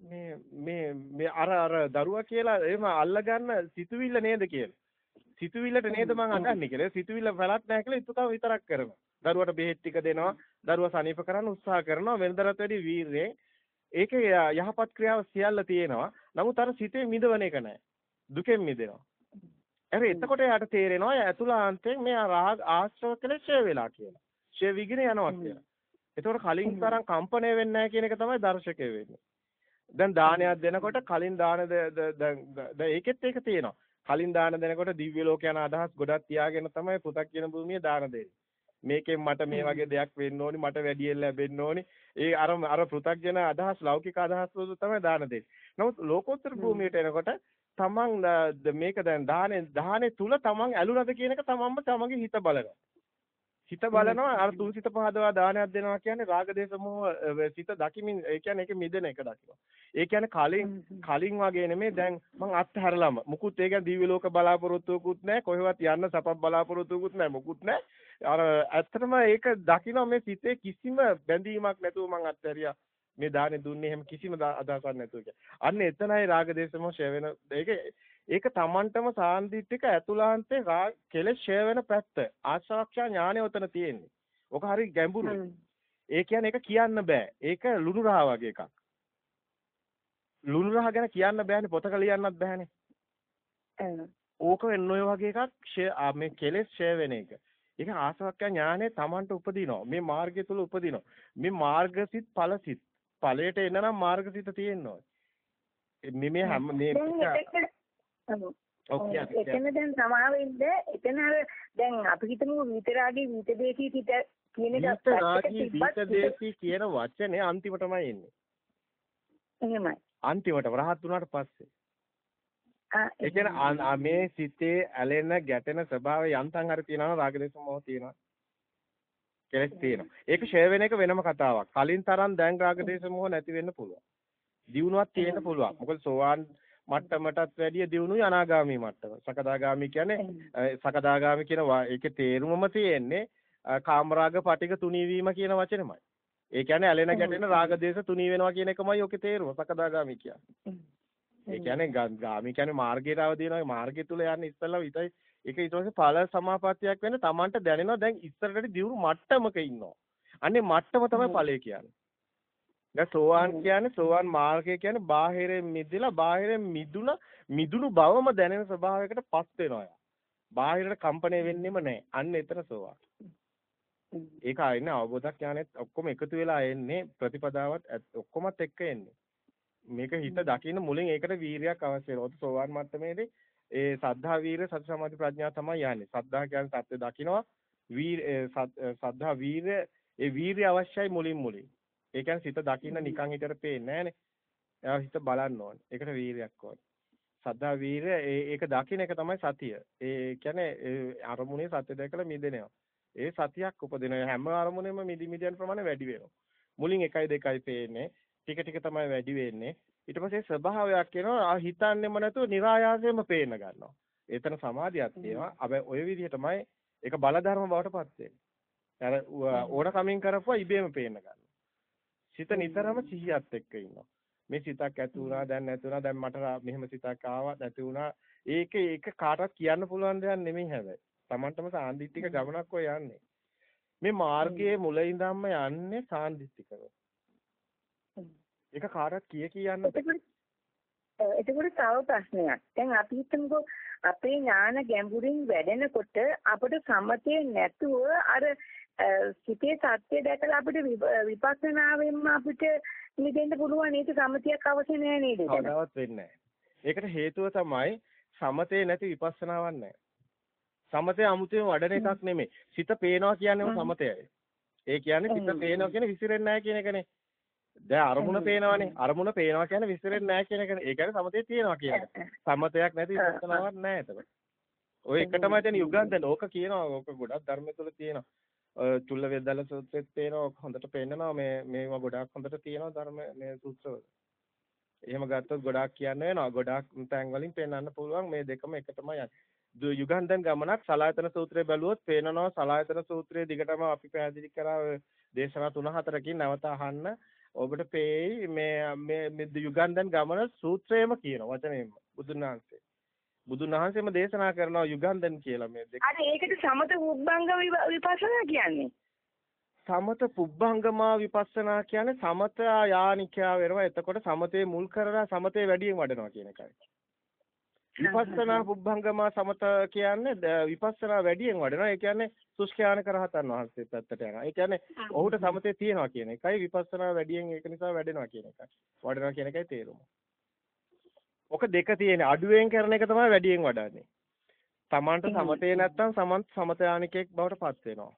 මේ මේ මේ අර අර දරුවා කියලා එහෙම අල්ලගන්න සිතුවිල්ල නේද කියලා. සිතුවිල්ලට නේද මං අදන්නේ කියලා. සිතුවිල්ල වැලක් නැහැ කියලා ඉතුකම විතරක් කරනවා. දරුවට බෙහෙත් ටික දෙනවා. දරුවා සනීප කරන්න උත්සාහ කරනවා. වෙනදරත් වැඩි වීරයෙන්. ඒකේ යහපත් ක්‍රියාව සියල්ල තියෙනවා. නමුත් අර සිතේ මිදවන එක නැහැ. දුකෙන් මිදෙනවා. අර එතකොට යාට තේරෙනවා ඇතුළාන්තයෙන් මේ රාග ආශ්‍රව කියලා ඡය වෙලා කියලා. ඡය විගින යනවා කියලා. එතකොට කලින් තරම් කම්පණය වෙන්නේ නැහැ කියන එක තමයි දර්ශකය වෙන්නේ. දැන් දානයක් දෙනකොට කලින් දැන් දැන් ඒකෙත් ඒක තියෙනවා. කලින් දාන දෙනකොට දිව්‍ය ලෝක යන අදහස් ගොඩක් තියාගෙන තමයි පු탁 කියන භූමිය දාන දෙන්නේ. මේකෙන් මට මේ වගේ දෙයක් වෙන්න ඕනි මට වැඩියෙන් ලැබෙන්න ඕනි. ඒ අර අර පෘථග්ජන අදහස් ලෞකික අදහස් වල තමයි දාන දෙන්නේ. නමුත් ලෝකෝත්තර භූමියට එනකොට තමන් මේක දැන් දාහනේ දාහනේ තුල තමන් ඇලුනද කියන එක තමන්ම තමන්ගේ හිත බලනවා. හිත බලනවා අර තුසිත පහදවා දානයක් දෙනවා කියන්නේ රාග දේශ මොහ සිත දකිමින් ඒ කියන්නේ ඒක මිදෙන එක දකිනවා. ඒ කියන්නේ කලින් කලින් වගේ නෙමෙයි දැන් මං අත්හැරලම මුකුත් ඒ කියන්නේ දිව්‍ය ලෝක බලාපොරොත්තුවකුත් නැහැ කොහෙවත් යන්න සපක් බලාපොරොත්තුවකුත් නැහැ මුකුත් නැහැ. අර ඇත්තටම ඒක දකිනවා මේ සිතේ කිසිම බැඳීමක් නැතුව මං අත්හැරියා. මේ දානේ දුන්නේ එහෙම කිසිම අදහසක් නැතුව කියලා. අන්න එතනයි රාග දේශ මොහ ෂය වෙන ඒක ඒක Tamanටම සාන්දිටික ඇතුළාන්තේ කෙලෙස් ෂය වෙන පැත්ත. ආශ්‍රවක්ෂා ඥානය උතන තියෙන්නේ. ඔක හරි ගැඹුරුයි. ඒ කියන්නේ ඒක කියන්න බෑ. ඒක ලුණු රහ වගේ එකක්. ලුණු රහ ගැන කියන්න බෑනේ පොතක ලියන්නත් බෑනේ. ඕක වෙන්න ඔය වගේ එකක් මේ කෙලෙස් ෂය වෙන එක. ඒක ආසවක්ඛ්‍ය ඥානය Tamanට උපදිනවා. මේ මාර්ගය තුල උපදිනවා. මේ මාර්ගසිත ඵලසිත. ඵලයට එන්න නම් මාර්ගසිත තියෙන්න ඕනේ. මේ මේ හැම මේ එතන දැන් සමාවෙන්න එතන අර දැන් අපි හිතමු විතරාගේ විතදේශී සිට කියන එක දීත රාගී දීත දේශී කියන වචනේ අන්තිමටමයි එන්නේ. එහෙමයි. අන්තිමට රහත් වුණාට පස්සේ. ඒ කියන්නේ මේ සිතේ ඇලෙන ගැටෙන ස්වභාවය යන්තම් හරි තියෙනවා රාගදේශ මොහ තියෙනවා. කෙලස් තියෙනවා. ඒක ෂෙයා වෙන එක වෙනම කතාවක්. කලින් තරම් දැන් රාගදේශ මොහ නැති වෙන්න පුළුවන්. දියුණුවක් තියෙන්න පුළුවන්. මොකද සෝවාන් මට්ටමටත් වැඩිය දියුණුයි අනාගාමී මට්ටම. සකදාගාමී කියන්නේ සකදාගාමී කියන ඒකේ තේරුමම තියෙන්නේ කාමරාග පටික තුනී වීම කියන වචනෙමයි. ඒ කියන්නේ ඇලෙන ගැටෙන රාගදේශ තුනී වෙනවා කියන එකමයි ඔකේ තේරුම සකදාගාමී කියන්නේ. ඒ කියන්නේ ගාමී කියන්නේ මාර්ගයට අවදිනවා මාර්ගය තුල යන්නේ ඉස්සෙල්ලා විතයි ඒක ඊට පස්සේ ඵල සමාපත්තියක් වෙන්න Tamanට දැනෙනවා දැන් ඉස්සරට දියුණු මට්ටමක ඉන්නවා. අන්නේ මට්ටම තමයි ඵලය කියන්නේ. දැන් සෝවාන් කියන්නේ සෝවාන් මාර්ගය කියන්නේ බාහිරෙන් මිදලා බාහිරෙන් මිදුණ මිදුණු බවම දැනෙන ස්වභාවයකට පස් වෙනවා යා. බාහිරට කම්පණය වෙන්නෙම නැහැ. අන්න එතන සෝවාන්. ඒක ආන්නේ අවබෝධ ඥානෙත් ඔක්කොම එකතු වෙලා එන්නේ ප්‍රතිපදාවත් ඔක්කොමත් එක්ක එන්නේ. මේක හිත දකින්න මුලින් ඒකට වීරියක් අවශ්‍ය වෙනවා. සෝවාන් මට්ටමේදී ඒ සද්ධා වීර සති සමාධි ප්‍රඥා තමයි යන්නේ. සද්ධා කියන්නේ සත්‍ය දකින්නවා. වීර සද්ධා වීර ඒ වීරිය අවශ්‍යයි මුලින් මුලින්. ඒ කියන්නේ සිත දකින්න නිකන් හිතට පේන්නේ නැහැ හිත බලන්න ඕනේ. ඒකට වීරයක් ඕනේ. සදා වීරය ඒක දකින්න එක තමයි සතිය. ඒ කියන්නේ අරමුණේ සත්‍ය දැකලා මිදෙනවා. ඒ සතියක් උපදින හැම අරමුණෙම මිදි මිදියන් ප්‍රමාණය වැඩි වෙනවා. මුලින් 1යි 2යි පේන්නේ. ටික ටික තමයි වැඩි වෙන්නේ. ඊට පස්සේ ස්වභාවයක් එනවා. හිතන්නෙම නැතුව નિરાයාසයෙන්ම පේන්න ගන්නවා. ඒතන සමාධියක් තියෙනවා. හැබැයි ওই විදිහටමයි ඒක බල ධර්ම බවට පත් වෙන්නේ. අර ඕන කමින් කරපුවා ඉබේම පේන්න ගන්නවා. සිත නිතරම සිහියත් එක්ක ඉන්නවා. මේ සිතක් ඇති වුණා දැන් නැති වුණා දැන් මට මෙහෙම සිතක් ආවා නැති වුණා. ඒක ඒක කාටවත් කියන්න පුළුවන් දෙයක් නෙමෙයි හැබැයි. Tamanටම සාන්දිටික ගමනක් ඔය යන්නේ. මේ මාර්ගයේ මුල ඉඳන්ම යන්නේ සාන්දිටිකව. ඒක කාටවත් කිය කියන්න එතකොට තව ප්‍රශ්නයක්. දැන් අපි හිතමුකෝ අපේ ඥාන ගැඹුරින් වැඩෙනකොට අපිට සමතේ නැතුව අර සිතේ සත්‍ය දැකලා අපිට විපස්සනාවෙන්ම අපිට නිදෙන්න පුළුවන් ඒක සමතියක් අවශ්‍ය නැහැ නේද? කවදාවත් වෙන්නේ නැහැ. ඒකට හේතුව තමයි සමතේ නැති විපස්සනාවක් නැහැ. සමතේ අමුතුවෙන් වඩන එකක් නෙමෙයි. සිත පේනවා කියන්නේම සමතයයි. ඒ කියන්නේ සිත පේනවා කියන්නේ විසිරෙන්නේ නැහැ කියන එකනේ. දැන් අරමුණ පේනවනේ. අරමුණ පේනවා කියන්නේ විසිරෙන්නේ නැහැ කියන එකනේ. ඒ කියන්නේ සමතේ තියෙනවා කියන එක. සමතයක් නැති විපස්සනාවක් නැහැ එතකොට. ඔය එක තමයි දැන් යුගන්ධන ඕක කියනවා. ඕක ගොඩක් ධර්ම තුල තියෙනවා. චුල්ල වේදල සූත්‍රෙත් පේනවා. හොඳට පේන්නනවා මේ මේවා ගොඩක් හොඳට තියෙනවා ධර්ම මේ සූත්‍රවල. එහෙම ගත්තොත් ගොඩාක් කියන්න වෙනවා. ගොඩාක් තැන් වලින් පෙන්වන්න පුළුවන් මේ දෙකම එක තමයි යන්නේ. යුගන්ධන් ගමනක් සලායතන සූත්‍රය බැලුවොත් පේනනවා සලායතන සූත්‍රයේ දිගටම අපි පැහැදිලි කරා දේශනා 3-4කින් නැවත අහන්න ඔබට පේයි මේ මේ යුගන්ධන් ගමන සූත්‍රයේම කියන වචනයෙන්ම බුදුන් වහන්සේ. බුදුන් වහන්සේම දේශනා කරනවා යුගන්ධන් කියලා මේ දෙක. අර ඒකට සමත උබ්බංග විපස්සනා කියන්නේ. සමත පුබ්බංගමා විපස්සනා කියන්නේ සමත යානිකයා වෙනවා. එතකොට සමතේ මුල් කරලා සමතේ වැඩියෙන් වඩනවා කියන එකයි. විපස්සනා පුබ්බංගමා සමත කියන්නේ විපස්සනා වැඩියෙන් වඩනවා. ඒ කියන්නේ සුෂ්ඨානක රහතන් වහන්සේ පැත්තට යනවා. ඒ කියන්නේ ඔහුට සමතේ තියෙනවා කියන එකයි විපස්සනා වැඩියෙන් ඒක නිසා වැඩෙනවා කියන එකයි. වඩනවා කියන එකයි තේරුම. ඔක දෙක තියෙන අඩුවෙන් කරන එක තමයි වැඩියෙන් වඩන්නේ. තමන්ට සමතේ නැත්තම් සමන්ත සමතයානිකෙක් බවට පත් වෙනවා.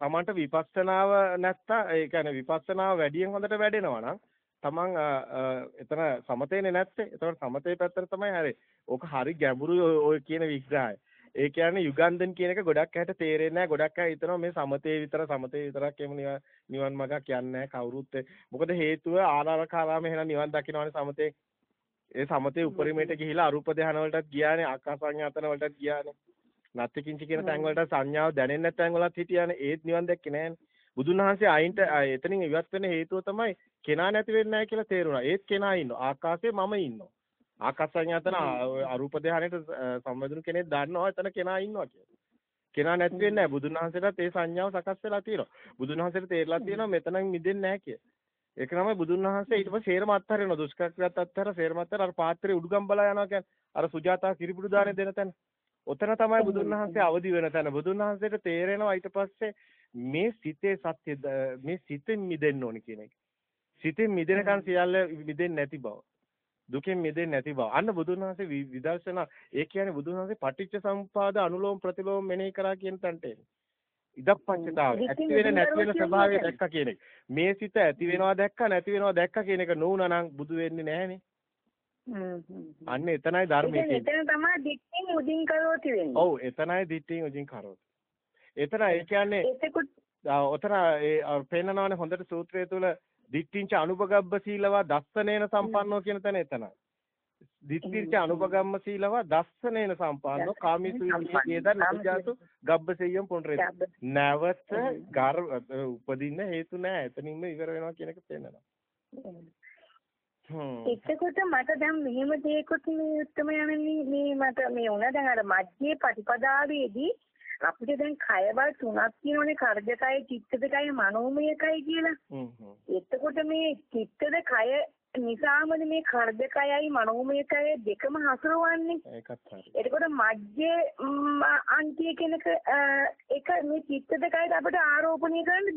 තමන්ට විපස්සනාව නැත්තම් ඒ කියන්නේ විපස්සනාව වැඩියෙන් හොඳට වැඩෙනවා නම් තමන් එතන සමතේනේ නැත්තේ. ඒතකොට සමතේ පැත්තට තමයි හරි. ඕක හරි ගැඹුරු ඔය කියන විග්‍රහය. ඒ කියන්නේ යුගන්ධන් කියන එක ගොඩක් අයට තේරෙන්නේ නැහැ. ගොඩක් අය හිතනවා මේ සමතේ විතර සමතේ විතරක් එහෙම නිවන් මාර්ගක් යන්නේ නැහැ කවුරුත්. මොකද හේතුව ආනාරකාරාම එහෙනම් නිවන් දකින්නවනේ සමතේ. ඒ සමතේ උපරිමයට ගිහිලා අරූප ධාන වලටත් ගියානේ ආකාසඤ්ඤාතන වලටත් ගියානේ. නත්ති කියන තැන් වලට සංඥාව දැනෙන්නේ නැත් තැන් වලත් හිටියානේ. ඒත් නිවන් දැක්කේ නැහැනේ. බුදුන් වහන්සේ අයින්ට එතනින් ඉවත් වෙන හේතුව තමයි කෙනා නැති වෙන්නේ නැහැ කියලා තේරුණා. ඒත් කෙනා ඉන්නවා. ආකාශයේ මම ඉන්නවා. ආකාශඤ්ඤාතන අරූප ධානයට සම්බන්ධුණු කෙනෙක් දන්නවා එතන කෙනා ඉන්නවා කියලා. කෙනා නැති වෙන්නේ නැහැ. බුදුන් වහන්සේටත් ඒ සංඥාව සකස් වෙලා තියෙනවා. බුදුන් වහන්සේට තේරලා තියෙනවා මෙතනින් මිදෙන්නේ නැහැ කියලා. ඒක තමයි බුදුන් වහන්සේ ඊට පස්සේ සේරම අත්හරිනවා. දුෂ්කරක්‍රියාත් අත්හැර සේරම අත්හැර අර පාත්‍රේ උඩුගම් බලා යනවා කියන්නේ අර සුජාතා කිරිපුඩු දානේ දෙන තැන. ඔතන තමයි බුදුන් වහන්සේ අවදි වෙන තැන. බුදුන් වහන්සේට තේරෙනවා ඊට පස්සේ මේ සිතේ සත්‍ය මේ සිතෙන් මිදෙන්න ඕනි කියන එක. සිතෙන් මිදෙනකන් සියල්ල මිදෙන්නේ නැති බව. දුකෙන් මිදෙන්නේ නැති බව. අන්න බුදුන් වහන්සේ විදර්ශනා ඒ කියන්නේ බුදුන් වහන්සේ පටිච්ච සමුපාද අනුලෝම ප්‍රතිලෝම මෙනෙහි කරා කියන තැනට එන්නේ. ඉදප්පච්චතාව ඇති වෙන නැති වෙන ස්වභාවය දැක්ක කියන එක. මේ සිත ඇති වෙනවා දැක්ක නැති වෙනවා දැක්ක කියන එක නෝනා නම් බුදු වෙන්නේ නැහනේ. අන්න එතනයි ධර්මයේ තියෙන්නේ. එතන තමයි දික්කින් උදින් කරෝති වෙන්නේ. ඔව් එතනයි දික්කින් උදින් කරෝති. එතන ඒ කියන්නේ ඔතන ඒ පේනනවානේ හොඳට සූත්‍රය තුල දිට්ඨිංච අනුපගබ්බ සීලවා දස්සනේන සම්පන්නෝ කියන තැන එතනයි. දිට්ඨිංච අනුපගම්ම සීලවා දස්සනේන සම්පන්නෝ කාමීසු විදේදන් නජාතු ගබ්බසෙය්‍යම් පුනරේ. නැවත ගර් උපදින්න හේතු නැහැ. එතනින්ම ඉවර වෙනවා කියන එක පේනවා. එතකොට මට දැන් මෙහෙම දෙයක්ත් මේ උත්තම යන්නේ මේ මට මේ උන දැන් අර මධ්‍යේ ප්‍රතිපදාවේදී අපිට දැන් කය බල තුනක් තියෙනවනේ කර්ජකය, චිත්තකය, මනෝමයකය කියලා. හ්ම් හ්ම්. එතකොට මේ චිත්තද කය නිසාමද මේ කර්ජකයයි මනෝමයකය දෙකම හසුරවන්නේ. ඒකත් හරි. එතකොට මජ්ජේ අන්තිය කෙනක එක මේ චිත්තද කයද අපිට ආරෝපණය කරන්න